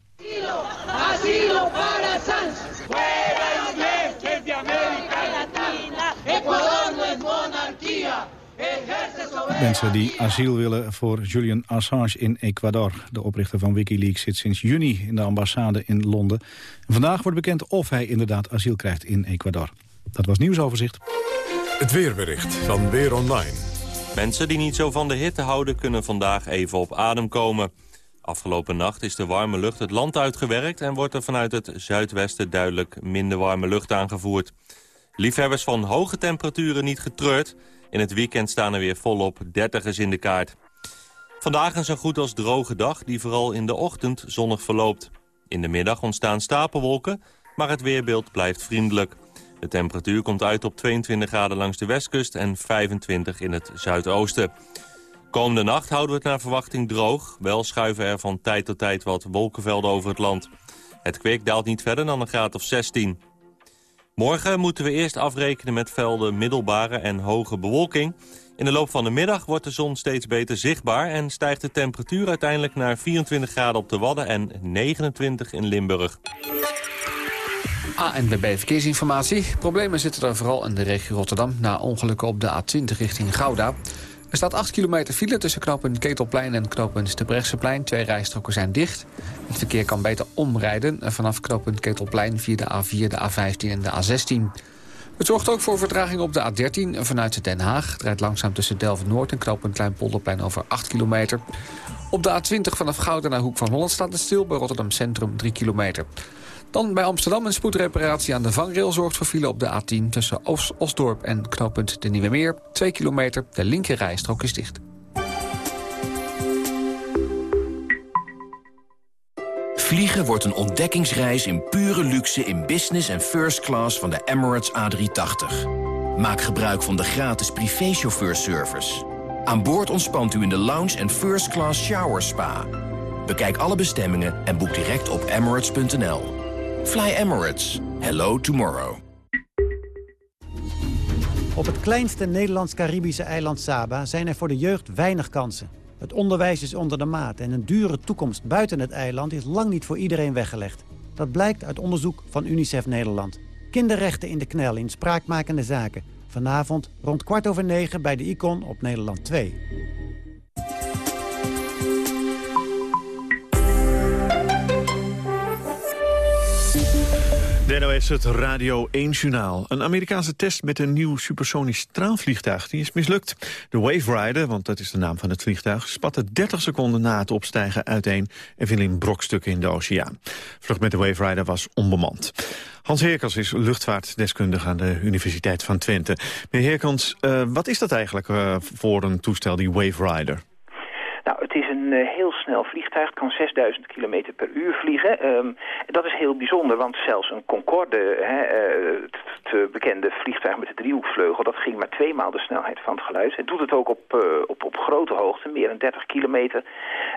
Mensen die asiel willen voor Julian Assange in Ecuador. De oprichter van Wikileaks zit sinds juni in de ambassade in Londen. En vandaag wordt bekend of hij inderdaad asiel krijgt in Ecuador. Dat was nieuwsoverzicht. Het weerbericht van Weer Online. Mensen die niet zo van de hitte houden kunnen vandaag even op adem komen. Afgelopen nacht is de warme lucht het land uitgewerkt... en wordt er vanuit het zuidwesten duidelijk minder warme lucht aangevoerd. Liefhebbers van hoge temperaturen niet getreurd. In het weekend staan er weer volop dertigers in de kaart. Vandaag een zo goed als droge dag die vooral in de ochtend zonnig verloopt. In de middag ontstaan stapelwolken, maar het weerbeeld blijft vriendelijk. De temperatuur komt uit op 22 graden langs de westkust en 25 in het zuidoosten. Komende nacht houden we het naar verwachting droog. Wel schuiven er van tijd tot tijd wat wolkenvelden over het land. Het kwik daalt niet verder dan een graad of 16. Morgen moeten we eerst afrekenen met velden middelbare en hoge bewolking. In de loop van de middag wordt de zon steeds beter zichtbaar... en stijgt de temperatuur uiteindelijk naar 24 graden op de Wadden en 29 in Limburg. ANWB Verkeersinformatie. Problemen zitten er vooral in de regio Rotterdam... na ongelukken op de A20 richting Gouda. Er staat 8 kilometer file tussen knooppunt Ketelplein en knooppunt de Brechtseplein. Twee rijstroken zijn dicht. Het verkeer kan beter omrijden vanaf knooppunt Ketelplein... via de A4, de A15 en de A16. Het zorgt ook voor vertraging op de A13 vanuit Den Haag. Het rijdt langzaam tussen Delft-Noord en knooppunt Kleinpolderplein over 8 kilometer. Op de A20 vanaf Gouda naar Hoek van Holland staat het stil... bij Rotterdam Centrum 3 kilometer. Dan bij Amsterdam een spoedreparatie aan de vangrail zorgt voor file op de A10... tussen Os Osdorp en knooppunt de Nieuwe Meer. 2 kilometer, de linker rijstrook is dicht. Vliegen wordt een ontdekkingsreis in pure luxe in business en first class van de Emirates A380. Maak gebruik van de gratis privéchauffeurservice. Aan boord ontspant u in de lounge en first class shower spa. Bekijk alle bestemmingen en boek direct op emirates.nl. Fly Emirates. Hello tomorrow. Op het kleinste Nederlands-Caribische eiland Saba zijn er voor de jeugd weinig kansen. Het onderwijs is onder de maat en een dure toekomst buiten het eiland is lang niet voor iedereen weggelegd. Dat blijkt uit onderzoek van UNICEF Nederland. Kinderrechten in de knel in spraakmakende zaken. Vanavond rond kwart over negen bij de Icon op Nederland 2. De NOS het Radio 1-journaal. Een Amerikaanse test met een nieuw supersonisch straalvliegtuig die is mislukt. De Wave Rider, want dat is de naam van het vliegtuig... spatte 30 seconden na het opstijgen uiteen... en viel in brokstukken in de oceaan. Vlucht met de Wave Rider was onbemand. Hans Heerkans is luchtvaartdeskundige aan de Universiteit van Twente. Meneer Heerkans, uh, wat is dat eigenlijk uh, voor een toestel, die Wave Rider? Nou, het is een uh, heel snel vliegtuig. Het kan 6000 km per uur vliegen. Um, dat is heel bijzonder, want zelfs een Concorde, hè, het bekende vliegtuig met de driehoekvleugel, dat ging maar twee maal de snelheid van het geluid. Het doet het ook op, uh, op, op grote hoogte, meer dan 30 kilometer.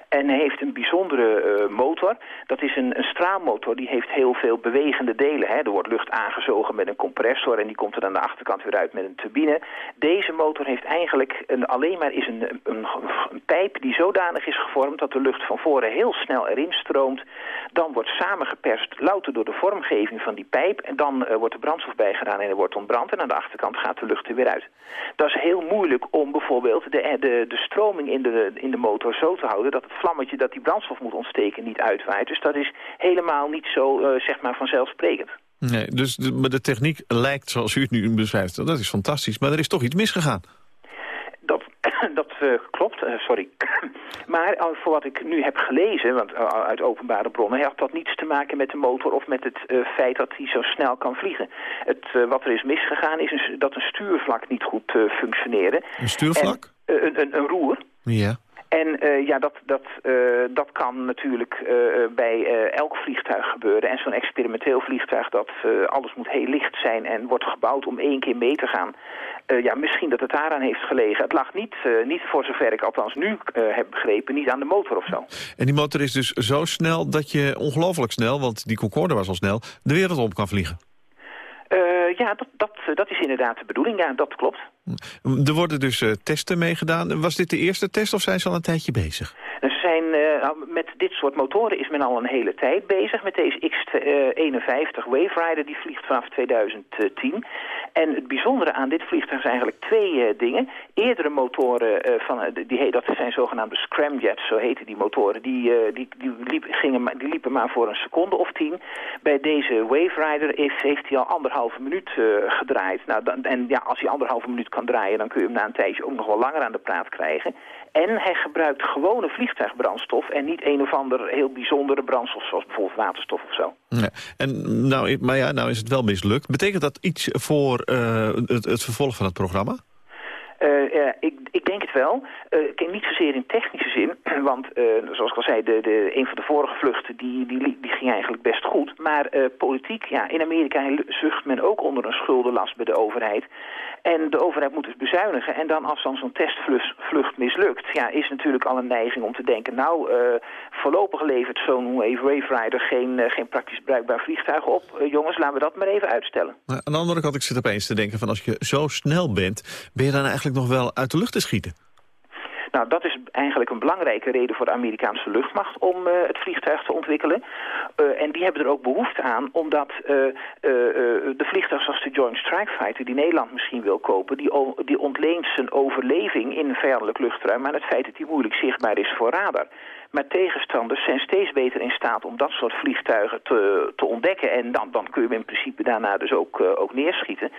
En heeft een bijzondere motor. Dat is een, een straalmotor, die heeft heel veel bewegende delen. Hè. Er wordt lucht aangezogen met een compressor en die komt er aan de achterkant weer uit met een turbine. Deze motor heeft eigenlijk een, alleen maar is een, een, een pijp die zodanig is gevormd dat de lucht van voren heel snel erin stroomt. Dan wordt samengeperst louter door de vormgeving van die pijp. En dan uh, wordt de brandstof bijgedaan en er wordt ontbrand. En aan de achterkant gaat de lucht er weer uit. Dat is heel moeilijk om bijvoorbeeld de, de, de stroming in de, in de motor zo te houden... dat het vlammetje dat die brandstof moet ontsteken niet uitwaait. Dus dat is helemaal niet zo uh, zeg maar vanzelfsprekend. Nee, dus de, maar de techniek lijkt zoals u het nu beschrijft. Dat is fantastisch, maar er is toch iets misgegaan. Dat, dat uh, klopt, uh, sorry. maar uh, voor wat ik nu heb gelezen, want uit openbare bronnen... had dat niets te maken met de motor of met het feit dat hij zo snel kan vliegen. Het, wat er is misgegaan is een, dat een stuurvlak niet goed functioneerde. Een stuurvlak? En, een, een, een roer. Ja. En uh, ja, dat, dat, uh, dat kan natuurlijk uh, bij elk vliegtuig gebeuren. En zo'n experimenteel vliegtuig, dat alles moet heel licht zijn en wordt gebouwd om één keer mee te gaan. ja, misschien dat het daaraan heeft gelegen. Het lag niet, niet voor zover ik althans nu heb begrepen, niet aan de motor of zo. En die motor is dus zo snel dat je ongelooflijk snel, want die Concorde was al snel, de wereld op kan vliegen? Ja, dat, dat, dat is inderdaad de bedoeling, ja, dat klopt. Er worden dus uh, testen meegedaan. Was dit de eerste test of zijn ze al een tijdje bezig? Zijn, uh, met dit soort motoren is men al een hele tijd bezig. Met deze X-51 Wave Rider, die vliegt vanaf 2010. En het bijzondere aan dit vliegtuig zijn eigenlijk twee uh, dingen. Eerdere motoren, van, die, dat zijn zogenaamde scramjets, zo heten die motoren. Die, die, die, liep, gingen, die liepen maar voor een seconde of tien. Bij deze Wave Rider heeft hij al anderhalve minuut gedraaid. Nou, dan, en ja, als hij anderhalve minuut kan draaien... dan kun je hem na een tijdje ook nog wel langer aan de praat krijgen. En hij gebruikt gewone vliegtuigbrandstof... en niet een of ander heel bijzondere brandstof... zoals bijvoorbeeld waterstof of zo. Ja. En nou, maar ja, nou is het wel mislukt. Betekent dat iets voor uh, het, het vervolg van het programma? Uh, ja, ik, ik denk het wel. Uh, niet zozeer in technische zin, want uh, zoals ik al zei, de, de, een van de vorige vluchten die, die, die ging eigenlijk best goed. Maar politiek, ja, in Amerika zucht men ook onder een schuldenlast bij de overheid. En de overheid moet dus bezuinigen. En dan als dan zo'n testvlucht mislukt, ja, is natuurlijk al een neiging om te denken... nou, voorlopig levert zo'n Wave Rider geen, geen praktisch bruikbaar vliegtuig op. jongens, laten we dat maar even uitstellen. Aan de andere kant, ik zit opeens te denken van als je zo snel bent... ben je dan eigenlijk nog wel uit de lucht te schieten? Nou, dat is eigenlijk een belangrijke reden voor de Amerikaanse luchtmacht om uh, het vliegtuig te ontwikkelen. Uh, en die hebben er ook behoefte aan, omdat uh, de vliegtuig zoals de Joint Strike Fighter, die Nederland misschien wil kopen, die, die ontleent zijn overleving in een vijandelijk luchtruim aan het feit dat hij moeilijk zichtbaar is voor radar. Maar tegenstanders zijn steeds beter in staat om dat soort vliegtuigen te, te ontdekken. En dan, dan kun je in principe daarna dus ook, uh, ook neerschieten.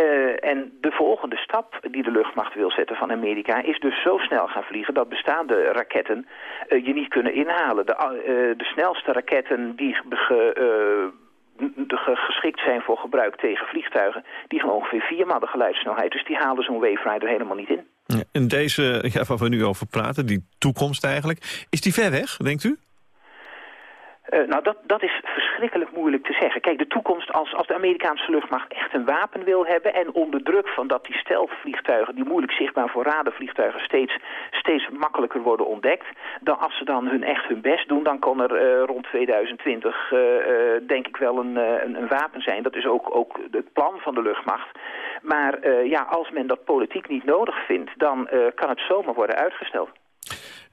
Uh, en de volgende stap die de luchtmacht wil zetten van Amerika... is dus zo snel gaan vliegen dat bestaande raketten uh, je niet kunnen inhalen. De, de snelste raketten die... Geschikt zijn voor gebruik tegen vliegtuigen... die gaan ongeveer viermaal de geluidssnelheid. Dus die halen zo'n Wave Rider helemaal niet in. Ja, en deze, ja, waar we nu over praten, die toekomst eigenlijk... is die ver weg, denkt u? Uh, nou, dat, dat is verschrikkelijk moeilijk te zeggen. Kijk, de toekomst, als, als de Amerikaanse luchtmacht echt een wapen wil hebben... en onder druk van dat die stelvliegtuigen, die moeilijk zichtbaar voor radarvliegtuigen... steeds, steeds makkelijker worden ontdekt... dan als ze dan hun echt hun best doen... dan kan er uh, rond 2020 uh, denk ik wel een, een, een, wapen zijn. Dat is ook, ook het plan van de luchtmacht. Maar ja, als men dat politiek niet nodig vindt... dan kan het zomaar worden uitgesteld.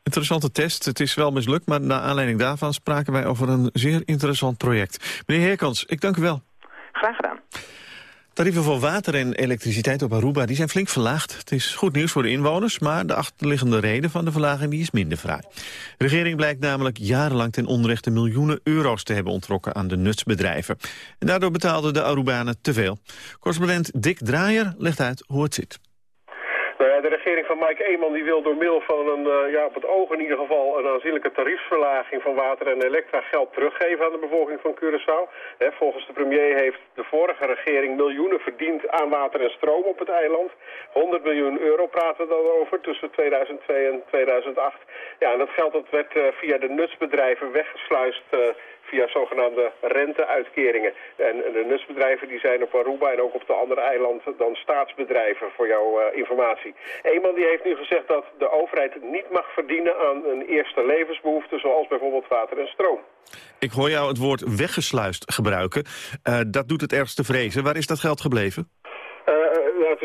Interessante test. Het is wel mislukt, maar naar aanleiding daarvan spraken wij over een zeer interessant project. Meneer Herkans, ik dank u wel. Graag gedaan. Tarieven voor water en elektriciteit op Aruba die zijn flink verlaagd. Het is goed nieuws voor de inwoners, maar de achterliggende reden van de verlaging die is minder fraai. De regering blijkt namelijk jarenlang ten onrechte miljoenen euro's te hebben ontrokken aan de nutsbedrijven. En daardoor betaalden de Arubanen te veel. Correspondent Dick Draaier legt uit hoe het zit. Van Mike Eeman die wil door middel van een, uh, ja, op het oog in ieder geval, een aanzienlijke tariefsverlaging van water en elektra geld teruggeven aan de bevolking van Curaçao. volgens de premier heeft de vorige regering miljoenen verdiend aan water en stroom op het eiland. 100 miljoen euro praten we dan over tussen 2002 en 2008. Ja, en dat geld dat werd uh, via de nutsbedrijven weggesluist uh, via zogenaamde renteuitkeringen. En de nutsbedrijven die zijn op Aruba en ook op de andere eilanden dan staatsbedrijven voor jouw uh, informatie. Eeman die heeft nu gezegd dat de overheid niet mag verdienen aan een eerste levensbehoefte zoals bijvoorbeeld water en stroom. Ik hoor jou het woord weggesluist gebruiken. Uh, dat doet het ergste vrezen. Waar is dat geld gebleven?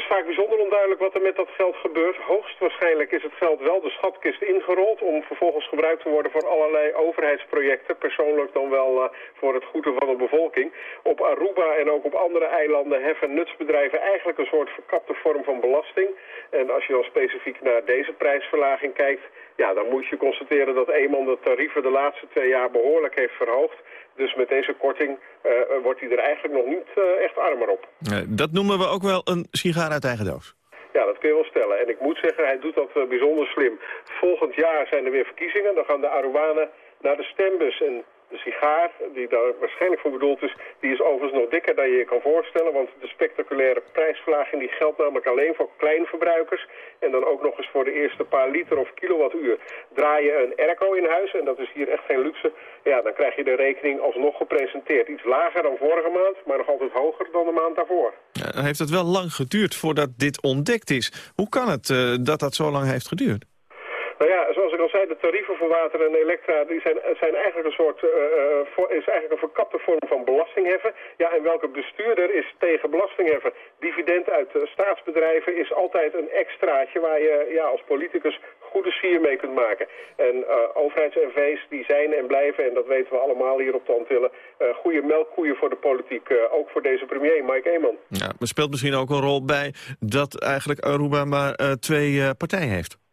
Vaak bijzonder onduidelijk wat er met dat geld gebeurt. Hoogstwaarschijnlijk is het geld wel de schatkist ingerold... om vervolgens gebruikt te worden voor allerlei overheidsprojecten. Persoonlijk dan wel uh, voor het goede van de bevolking. Op Aruba en ook op andere eilanden heffen nutsbedrijven eigenlijk een soort verkapte vorm van belasting. En als je dan specifiek naar deze prijsverlaging kijkt... ja, dan moet je constateren dat eenmaal de tarieven de laatste twee jaar behoorlijk heeft verhoogd. Dus met deze korting uh, wordt hij er eigenlijk nog niet uh, echt armer op. dat noemen we ook wel een sigaar uit eigen doos. Ja, dat kun je wel stellen. En ik moet zeggen, hij doet dat bijzonder slim. Volgend jaar zijn er weer verkiezingen. Dan gaan de Arubanen naar de stembus. En de sigaar, die daar waarschijnlijk voor bedoeld is, die is overigens nog dikker dan je je kan voorstellen. Want de spectaculaire prijsverlaging die geldt namelijk alleen voor kleinverbruikers. En dan ook nog eens voor de eerste paar liter of kilowattuur. Draai je een airco in huis, en dat is hier echt geen luxe, ja, dan krijg je de rekening alsnog gepresenteerd. Iets lager dan vorige maand, maar nog altijd hoger dan de maand daarvoor. Ja, dan heeft het wel lang geduurd voordat dit ontdekt is. Hoe kan het uh, dat dat zo lang heeft geduurd? Nou ja, al zei, de tarieven voor water en elektra die zijn, zijn eigenlijk een soort, uh, voor, is eigenlijk een verkapte vorm van belastingheffen. Ja, en welke bestuurder is tegen belastingheffen? Dividend uit uh, staatsbedrijven is altijd een extraatje waar je ja, als politicus goede sier mee kunt maken. En uh, overheids-NV's die zijn en blijven, en dat weten we allemaal hier op de Antillen, goede melkkoeien voor de politiek. Ook voor deze premier, Mike Eeman. Ja, maar speelt misschien ook een rol bij dat eigenlijk Aruba maar twee partijen heeft?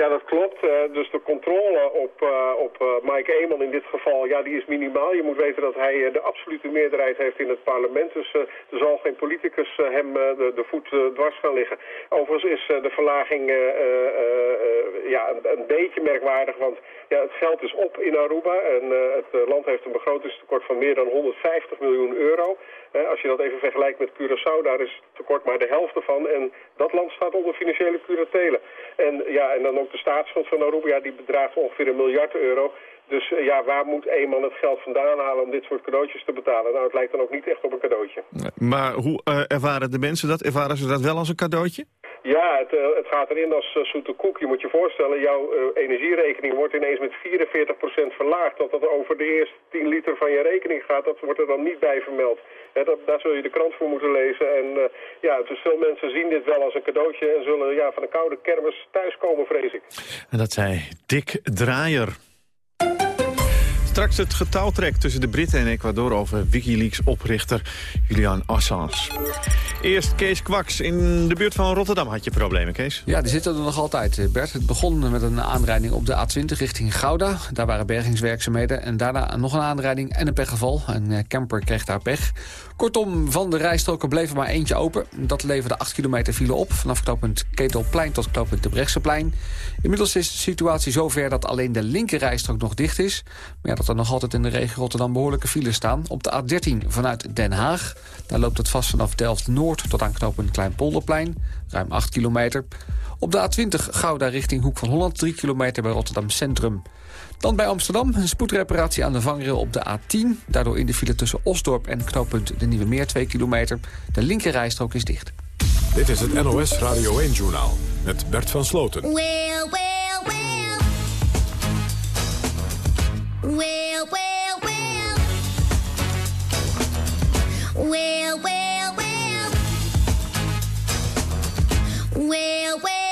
Ja, dat klopt. Uh, dus de controle op, uh, op uh, Mike Eeman in dit geval, ja, die is minimaal. Je moet weten dat hij de absolute meerderheid heeft in het parlement. Dus er zal geen politicus hem de, de, voet dwars gaan liggen. Overigens is de verlaging ja, een, beetje merkwaardig, want ja, het geld is op in Aruba. En het land heeft een begrotingstekort van meer dan 150 miljoen euro. als je dat even vergelijkt met Curaçao, daar is het tekort maar de helft ervan. En dat land staat onder financiële curatelen. En, ja, en dan ook de staatsschuld van Aruba, die bedraagt ongeveer een miljard euro. Dus uh, ja, waar moet eenmaal het geld vandaan halen om dit soort cadeautjes te betalen? Nou, het lijkt dan ook niet echt op een cadeautje. Maar hoe uh, ervaren de mensen dat? Ervaren ze dat wel als een cadeautje? Ja, het, uh, het gaat erin als zoete koek. Je moet je voorstellen, jouw energierekening wordt ineens met 44% verlaagd. Dat dat over de eerste 10 liter van je rekening gaat, dat wordt er dan niet bij vermeld. dat, daar zul je de krant voor moeten lezen. En ja, dus veel mensen zien dit wel als een cadeautje en zullen ja, van een koude kermis thuiskomen, vrees ik. En dat zei Dick Draaier. Straks het getouwtrek tussen de Britten en Ecuador over Wikileaks-oprichter Julian Assange. Eerst Kees Kwaks. In de buurt van Rotterdam had je problemen, Kees? Ja, die zitten er nog altijd, eh, Bert. Het begon met een aanrijding op de A20 richting Gouda. Daar waren bergingswerkzaamheden. En daarna nog een aanrijding en een pechgeval. Een eh, camper kreeg daar pech. Kortom, van de rijstroken bleef er maar eentje open. Dat leverde 8 kilometer file op. Vanaf knooppunt Ketelplein tot knooppunt de Brechtseplein. Inmiddels is de situatie zover dat alleen de linkerrijstrook nog dicht is. Maar ja, dat er nog altijd in de regio Rotterdam behoorlijke files staan. Op de A13 vanuit Den Haag. Daar loopt het vast vanaf Delft-Noord tot aan knooppunt Kleinpolderplein. Ruim 8 kilometer. Op de A20 Gouda richting Hoek van Holland. 3 kilometer bij Rotterdam Centrum. Dan bij Amsterdam een spoedreparatie aan de vangrail op de A10. Daardoor in de file tussen Osdorp en knooppunt de Nieuwe Meer 2 kilometer. De linkerrijstrook is dicht. Dit is het NOS Radio 1-journaal met Bert van Sloten. Well, well, well. Well, well, well. Well, well, well. Well, well, well.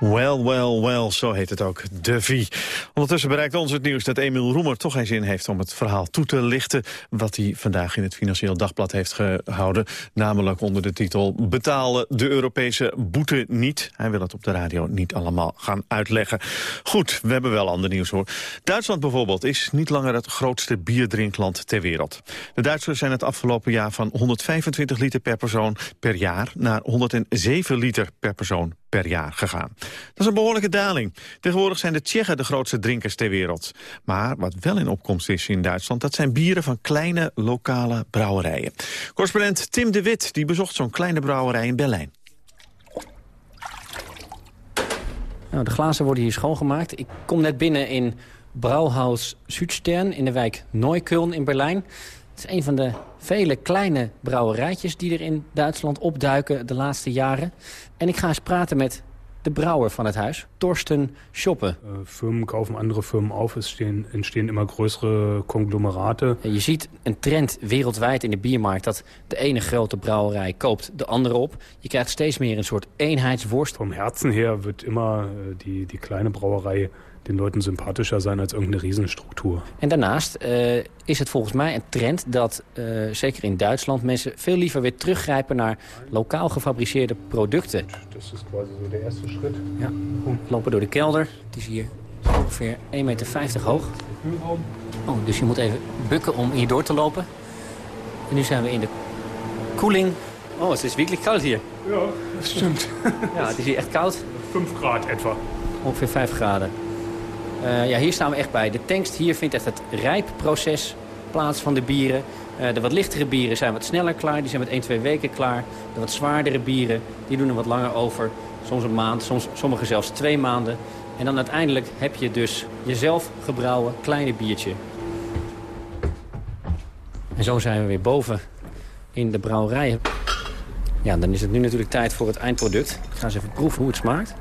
Well, well, well, zo heet het ook, De Vie. Ondertussen bereikt ons het nieuws dat Emiel Roemer toch geen zin heeft om het verhaal toe te lichten... wat hij vandaag in het Financieel Dagblad heeft gehouden. Namelijk onder de titel Betalen de Europese boete niet. Hij wil het op de radio niet allemaal gaan uitleggen. Goed, we hebben wel ander nieuws hoor. Duitsland bijvoorbeeld is niet langer het grootste bierdrinkland ter wereld. De Duitsers zijn het afgelopen jaar van 125 liter per persoon per jaar... naar 107 liter per persoon per jaar gegaan. Dat is een behoorlijke daling. Tegenwoordig zijn de Tsjechen de grootste drinkers ter wereld. Maar wat wel in opkomst is in Duitsland... dat zijn bieren van kleine lokale brouwerijen. Correspondent Tim de Wit die bezocht zo'n kleine brouwerij in Berlijn. Nou, de glazen worden hier schoongemaakt. Ik kom net binnen in Brauhaus Südstern in de wijk Neukölln in Berlijn. Het is een van de vele kleine brouwerijtjes die er in Duitsland opduiken de laatste jaren. En ik ga eens praten met de brouwer van het huis, Torsten Schoppe. Äh, Firmen kaufen andere Firmen auf, es stehen, entstehen immer größere Konglomerate. Je ziet een trend wereldwijd in de biermarkt dat de ene grote brouwerij koopt de andere op. Je krijgt steeds meer een soort eenheidsworst. Vom Herzen her wird immer äh, die, die kleine Brauerei den Leuten sympathischer sein als irgendeine Riesenstruktur. En daarnaast eh, is het volgens mij een trend dat, eh, zeker in Duitsland... mensen veel liever weer teruggrijpen naar lokaal gefabriceerde producten. Dat is quasi zo de eerste schritt. Ja, lopen door de kelder. Het is hier ongeveer 1,50 meter hoog. Oh, dus je moet even bukken om hier door te lopen. En nu zijn we in de koeling. Oh, het is wirklich koud hier. Ja, dat stimmt. Ja, het is hier echt koud. 5 graad etwa. Ongeveer 5 graden. Eh, ja, hier staan we echt bij. De tankst hier vindt echt het rijpproces plaats van de bieren. Eh, de wat lichtere bieren zijn wat sneller klaar. Die zijn met 1, 2 weken klaar. De wat zwaardere bieren die doen er wat langer over. Soms een maand, soms, sommige zelfs twee maanden. En dan uiteindelijk heb je dus jezelf gebrouwen kleine biertje. En zo zijn we weer boven in de brouwerij. Ja, dan is het nu natuurlijk tijd voor het eindproduct. Ik ga eens even proeven hoe het smaakt.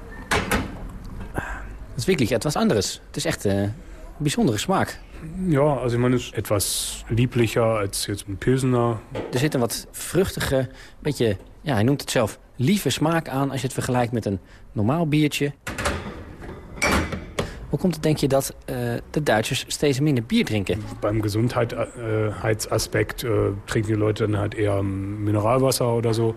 Het is wirklich etwas anderes. Het is echt eh, een bijzondere smaak. Ja, also ich meine, es ist etwas lieblicher als jetzt ein Pilsener. Er zit een wat vruchtige, beetje, ja, hij noemt het zelf, lieve smaak aan... als je het vergelijkt met een normaal biertje. Hoe komt het, denk je, dat eh, de Duitsers steeds minder bier drinken? Beim Gesundheitsaspekt äh, trinken die Leute dann halt eher Mineralwasser oder so.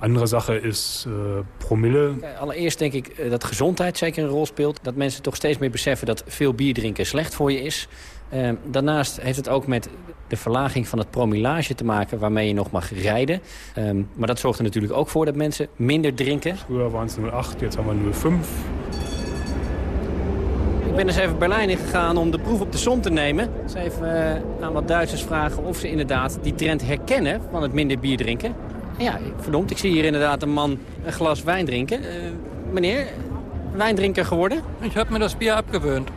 Andere Sache ist äh, Promille. Allereerst denk ik eh, dat gezondheid zeker een rol speelt. Dat mensen toch steeds meer beseffen dat veel bier drinken slecht voor je is. Eh, daarnaast heeft het ook met de verlaging van het promillage te maken... waarmee je nog mag rijden. Ehm, maar dat zorgt er natuurlijk ook voor dat mensen minder drinken. Früher waren es 0,8, jetzt haben wir 0,5. Ik ben eens even Berlijn ingegaan om de proef op de som te nemen. Dus even eh, aan wat Duitsers vragen of ze inderdaad die trend herkennen van het minder bier drinken. Ja, verdomd, ik zie hier inderdaad een man een glas wijn drinken. Eh, meneer, wijndrinker geworden? Ik heb me dat bier abgewöhnt.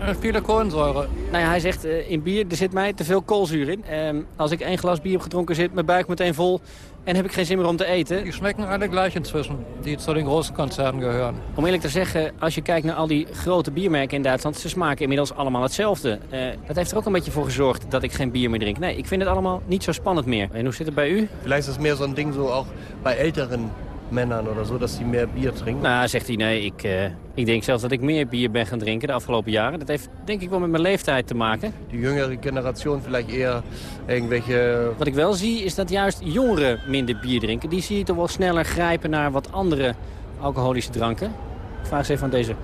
Er is Viele Kohlensäure. Nou ja, hij zegt eh, in bier, er zit mij te veel koolzuur in. Ehm, als ik één glas bier heb gedronken, zit mijn buik meteen vol... en heb ik geen zin meer om te eten. Die schmecken alle gleich inzwischen, die zu den großen Konzernen gehören. Om eerlijk te zeggen, als je kijkt naar al die grote biermerken in Duitsland... ze smaken inmiddels allemaal hetzelfde. Eh, dat heeft er ook een beetje voor gezorgd dat ik geen bier meer drink. Nee, ik vind het allemaal niet zo spannend meer. En hoe zit het bij u? Vielleicht ist es mehr so ein Ding so auch bei älteren Männern oder so, dass sie mehr Bier trinken. Nou, zegt hij, nee, ik, eh, ik denk zelfs dat ik meer bier ben gaan drinken de afgelopen jaren. Dat heeft denk ik wel met mijn leeftijd te maken. Die jüngere Generation vielleicht eher irgendwelche... Wat ik wel zie is dat juist jongeren minder bier drinken. Die zie je toch wel sneller grijpen naar wat andere alcoholische dranken. Ik vraag eens even aan deze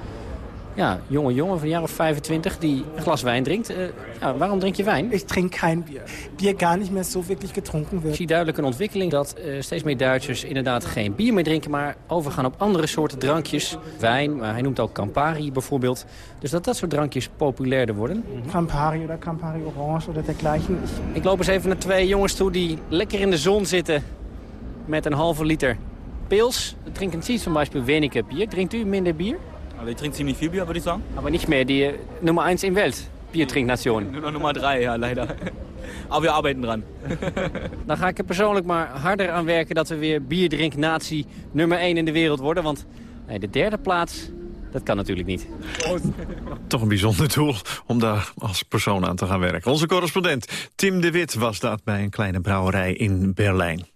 ja, jonge jongen van een jaar of 25 die een glas wijn drinkt. Eh, ja, waarom drink je wijn? Ich trinke kein Bier. Bier gar nicht mehr so wirklich getrunken Ik wird. zie duidelijk een ontwikkeling dat eh, steeds meer Duitsers inderdaad geen bier meer drinken... maar overgaan op andere soorten drankjes. Wijn, maar hij noemt ook Campari bijvoorbeeld. Dus dat dat soort drankjes populairder worden. Campari oder Campari Orange dergleichen. Ich Ik loop eens even naar twee jongens toe die lekker in de zon zitten... met een halve liter pils. Trinken Sie zum Beispiel weniger Bier? Drinkt u minder Bier? Also ich trinke ziemlich viel Bier, würde ich sagen. Aber nicht mehr die Nummer 1 in Welt, Biertrinknation. Nur noch Nummer drei, ja, leider. Aber wir arbeiten dran. Dan ga ik er persoonlijk maar harder aan werken dat we weer bierdrinknatie nummer 1 in de wereld worden. Want nee, de derde plaats, dat kan natuurlijk niet. Toch een bijzonder doel om daar als persoon aan te gaan werken. Onze correspondent Tim de Wit was dat bij een kleine brouwerij in Berlijn.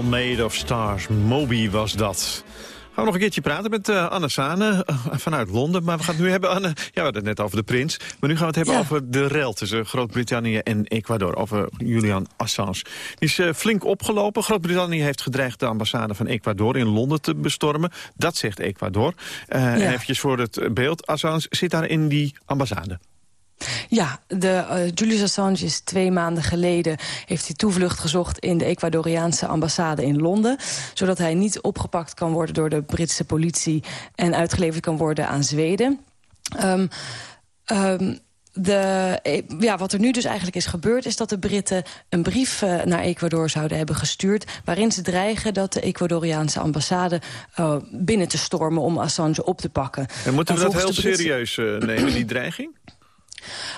All made of stars. Moby was dat. Gaan we nog een keertje praten met eh, Anne Sane eh, vanuit Londen. Maar we gaan het nu hebben, Anne... Ja, we hadden het net over de prins. Maar nu gaan we het hebben over de rel tussen Groot-Brittannië en Ecuador. Over Julian Assange. Die is eh, flink opgelopen. Groot-Brittannië heeft gedreigd de ambassade van Ecuador in Londen te bestormen. Dat zegt Ecuador. En eventjes voor het beeld. Assange zit daar in die ambassade. Ja, de, eh, Julius Assange is twee maanden geleden... heeft hij toevlucht gezocht in de Ecuadoriaanse ambassade in Londen... zodat hij niet opgepakt kan worden door de Britse politie... en uitgeleverd kan worden aan Zweden. Ehm, ehm, de, eh, ja, wat er nu dus eigenlijk is gebeurd... is dat de Britten een brief eh, naar Ecuador zouden hebben gestuurd... waarin ze dreigen dat de Ecuadoriaanse ambassade binnen te stormen... om Assange op te pakken. En moeten we dat heel serieus nemen, die dreiging?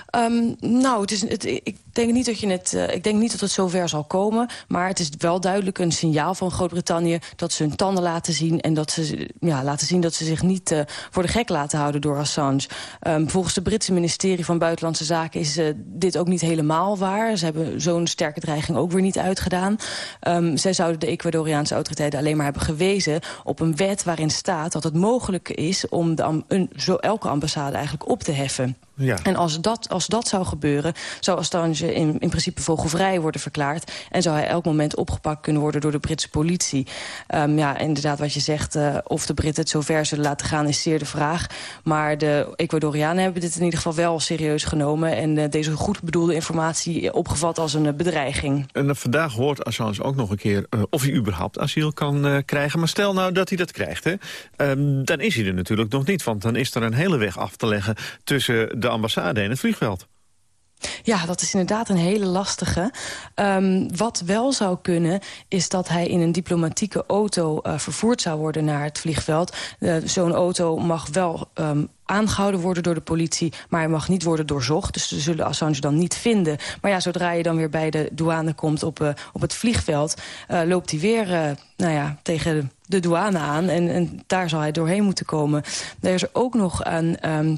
Ehm, nou, het is, het, ik, denk niet dat je het, eh, ik denk niet dat het zover zal komen. Maar het is wel duidelijk een signaal van Groot-Brittannië... dat ze hun tanden laten zien en dat ze ja, laten zien dat ze zich niet eh, voor de gek laten houden door Assange. Ehm, volgens het Britse ministerie van Buitenlandse Zaken is eh, dit ook niet helemaal waar. Ze hebben zo'n sterke dreiging ook weer niet uitgedaan. Ehm, zij zouden de Ecuadoriaanse autoriteiten alleen maar hebben gewezen... op een wet waarin staat dat het mogelijk is om een, zo elke ambassade eigenlijk op te heffen. Ja. En als dat, als dat zou gebeuren, zou Assange in, in principe vogelvrij worden verklaard. En zou hij elk moment opgepakt kunnen worden door de Britse politie. Ehm, ja, inderdaad, wat je zegt, eh, of de Britten het zover zullen laten gaan, is zeer de vraag. Maar de Ecuadorianen hebben dit in ieder geval wel serieus genomen. En eh, deze goed bedoelde informatie opgevat als een eh, bedreiging. En vandaag hoort Assange ook nog een keer of hij überhaupt asiel kan krijgen. Maar stel nou dat hij dat krijgt, hè, ehm, dan is hij er natuurlijk nog niet. Want dan is er een hele weg af te leggen tussen de ambassade en het vliegveld. Ja, dat is inderdaad een hele lastige. Ehm, wat wel zou kunnen, is dat hij in een diplomatieke auto eh, vervoerd zou worden naar het vliegveld. Eh, Zo'n auto mag wel ehm, aangehouden worden door de politie, maar hij mag niet worden doorzocht. Dus ze zullen Assange dan niet vinden. Maar ja, zodra je dan weer bij de douane komt op, eh, op het vliegveld, loopt hij weer nou ja, tegen de douane aan. En, en daar zal hij doorheen moeten komen. Er is ook nog een... ehm,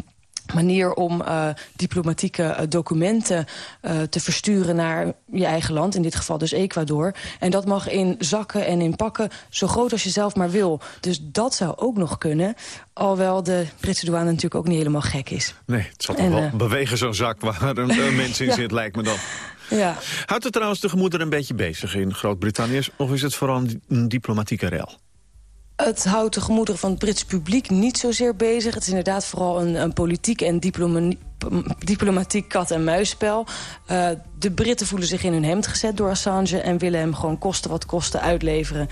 manier om eh, diplomatieke eh, documenten eh, te versturen naar je eigen land, in dit geval dus Ecuador. En dat mag in zakken en in pakken zo groot als je zelf maar wil. Dus dat zou ook nog kunnen, alhoewel de Britse douane natuurlijk ook niet helemaal gek is. Nee, het zal toch wel bewegen zo'n zak waar een mens in Ja. zit, lijkt me dan. Ja. Houdt het trouwens de gemoeder een beetje bezig in Groot-Brittannië? Of is het vooral een, een diplomatieke rel? Het houdt de gemoederen van het Britse publiek niet zozeer bezig. Het is inderdaad vooral een, een politiek en diploma- diplomatiek kat-en-muisspel. Eh, de Britten voelen zich in hun hemd gezet door Assange... en willen hem gewoon kosten wat kosten uitleveren.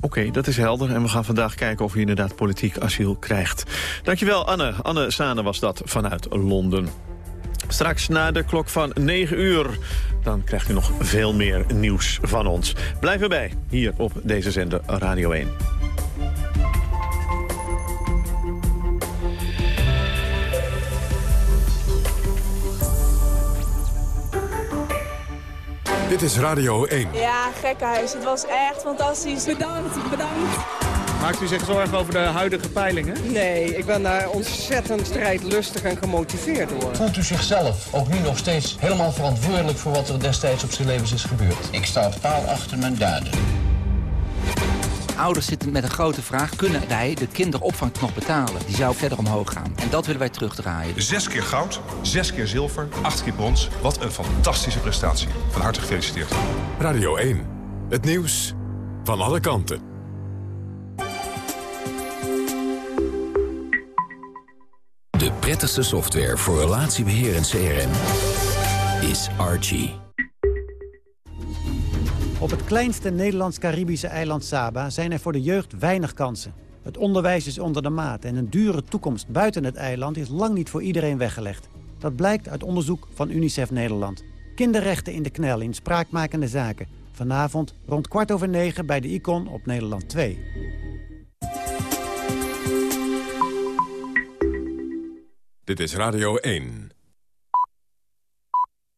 Oké, dat is helder. En we gaan vandaag kijken of hij inderdaad politiek asiel krijgt. Dankjewel, Anne. Anne Sane was dat vanuit Londen. Straks na de klok van 9 uur. Dan krijgt u nog veel meer nieuws van ons. Blijf erbij, hier op deze zender Radio 1. Dit is Radio 1. Ja, gekkenhuis. Het was echt fantastisch. Bedankt, bedankt. Maakt u zich zorgen over de huidige peilingen? Nee, ik ben daar ontzettend strijdlustig en gemotiveerd door. Voelt u zichzelf ook nu nog steeds helemaal verantwoordelijk voor wat er destijds op zijn levens is gebeurd? Ik sta paal achter mijn daden. Ouders zitten met een grote vraag. Kunnen wij de kinderopvang nog betalen? Die zou verder omhoog gaan. En dat willen wij terugdraaien. Zes keer goud, zes keer zilver, acht keer brons. Wat een fantastische prestatie. Van harte gefeliciteerd. Radio 1. Het nieuws van alle kanten. Prettigste software voor relatiebeheer en CRM is Archie. Op het kleinste Nederlands-Caribische eiland Saba zijn er voor de jeugd weinig kansen. Het onderwijs is onder de maat en een dure toekomst buiten het eiland is lang niet voor iedereen weggelegd. Dat blijkt uit onderzoek van UNICEF Nederland. Kinderrechten in de knel in spraakmakende zaken. Vanavond rond kwart over negen bij de Icon op Nederland 2. Dit is Radio 1.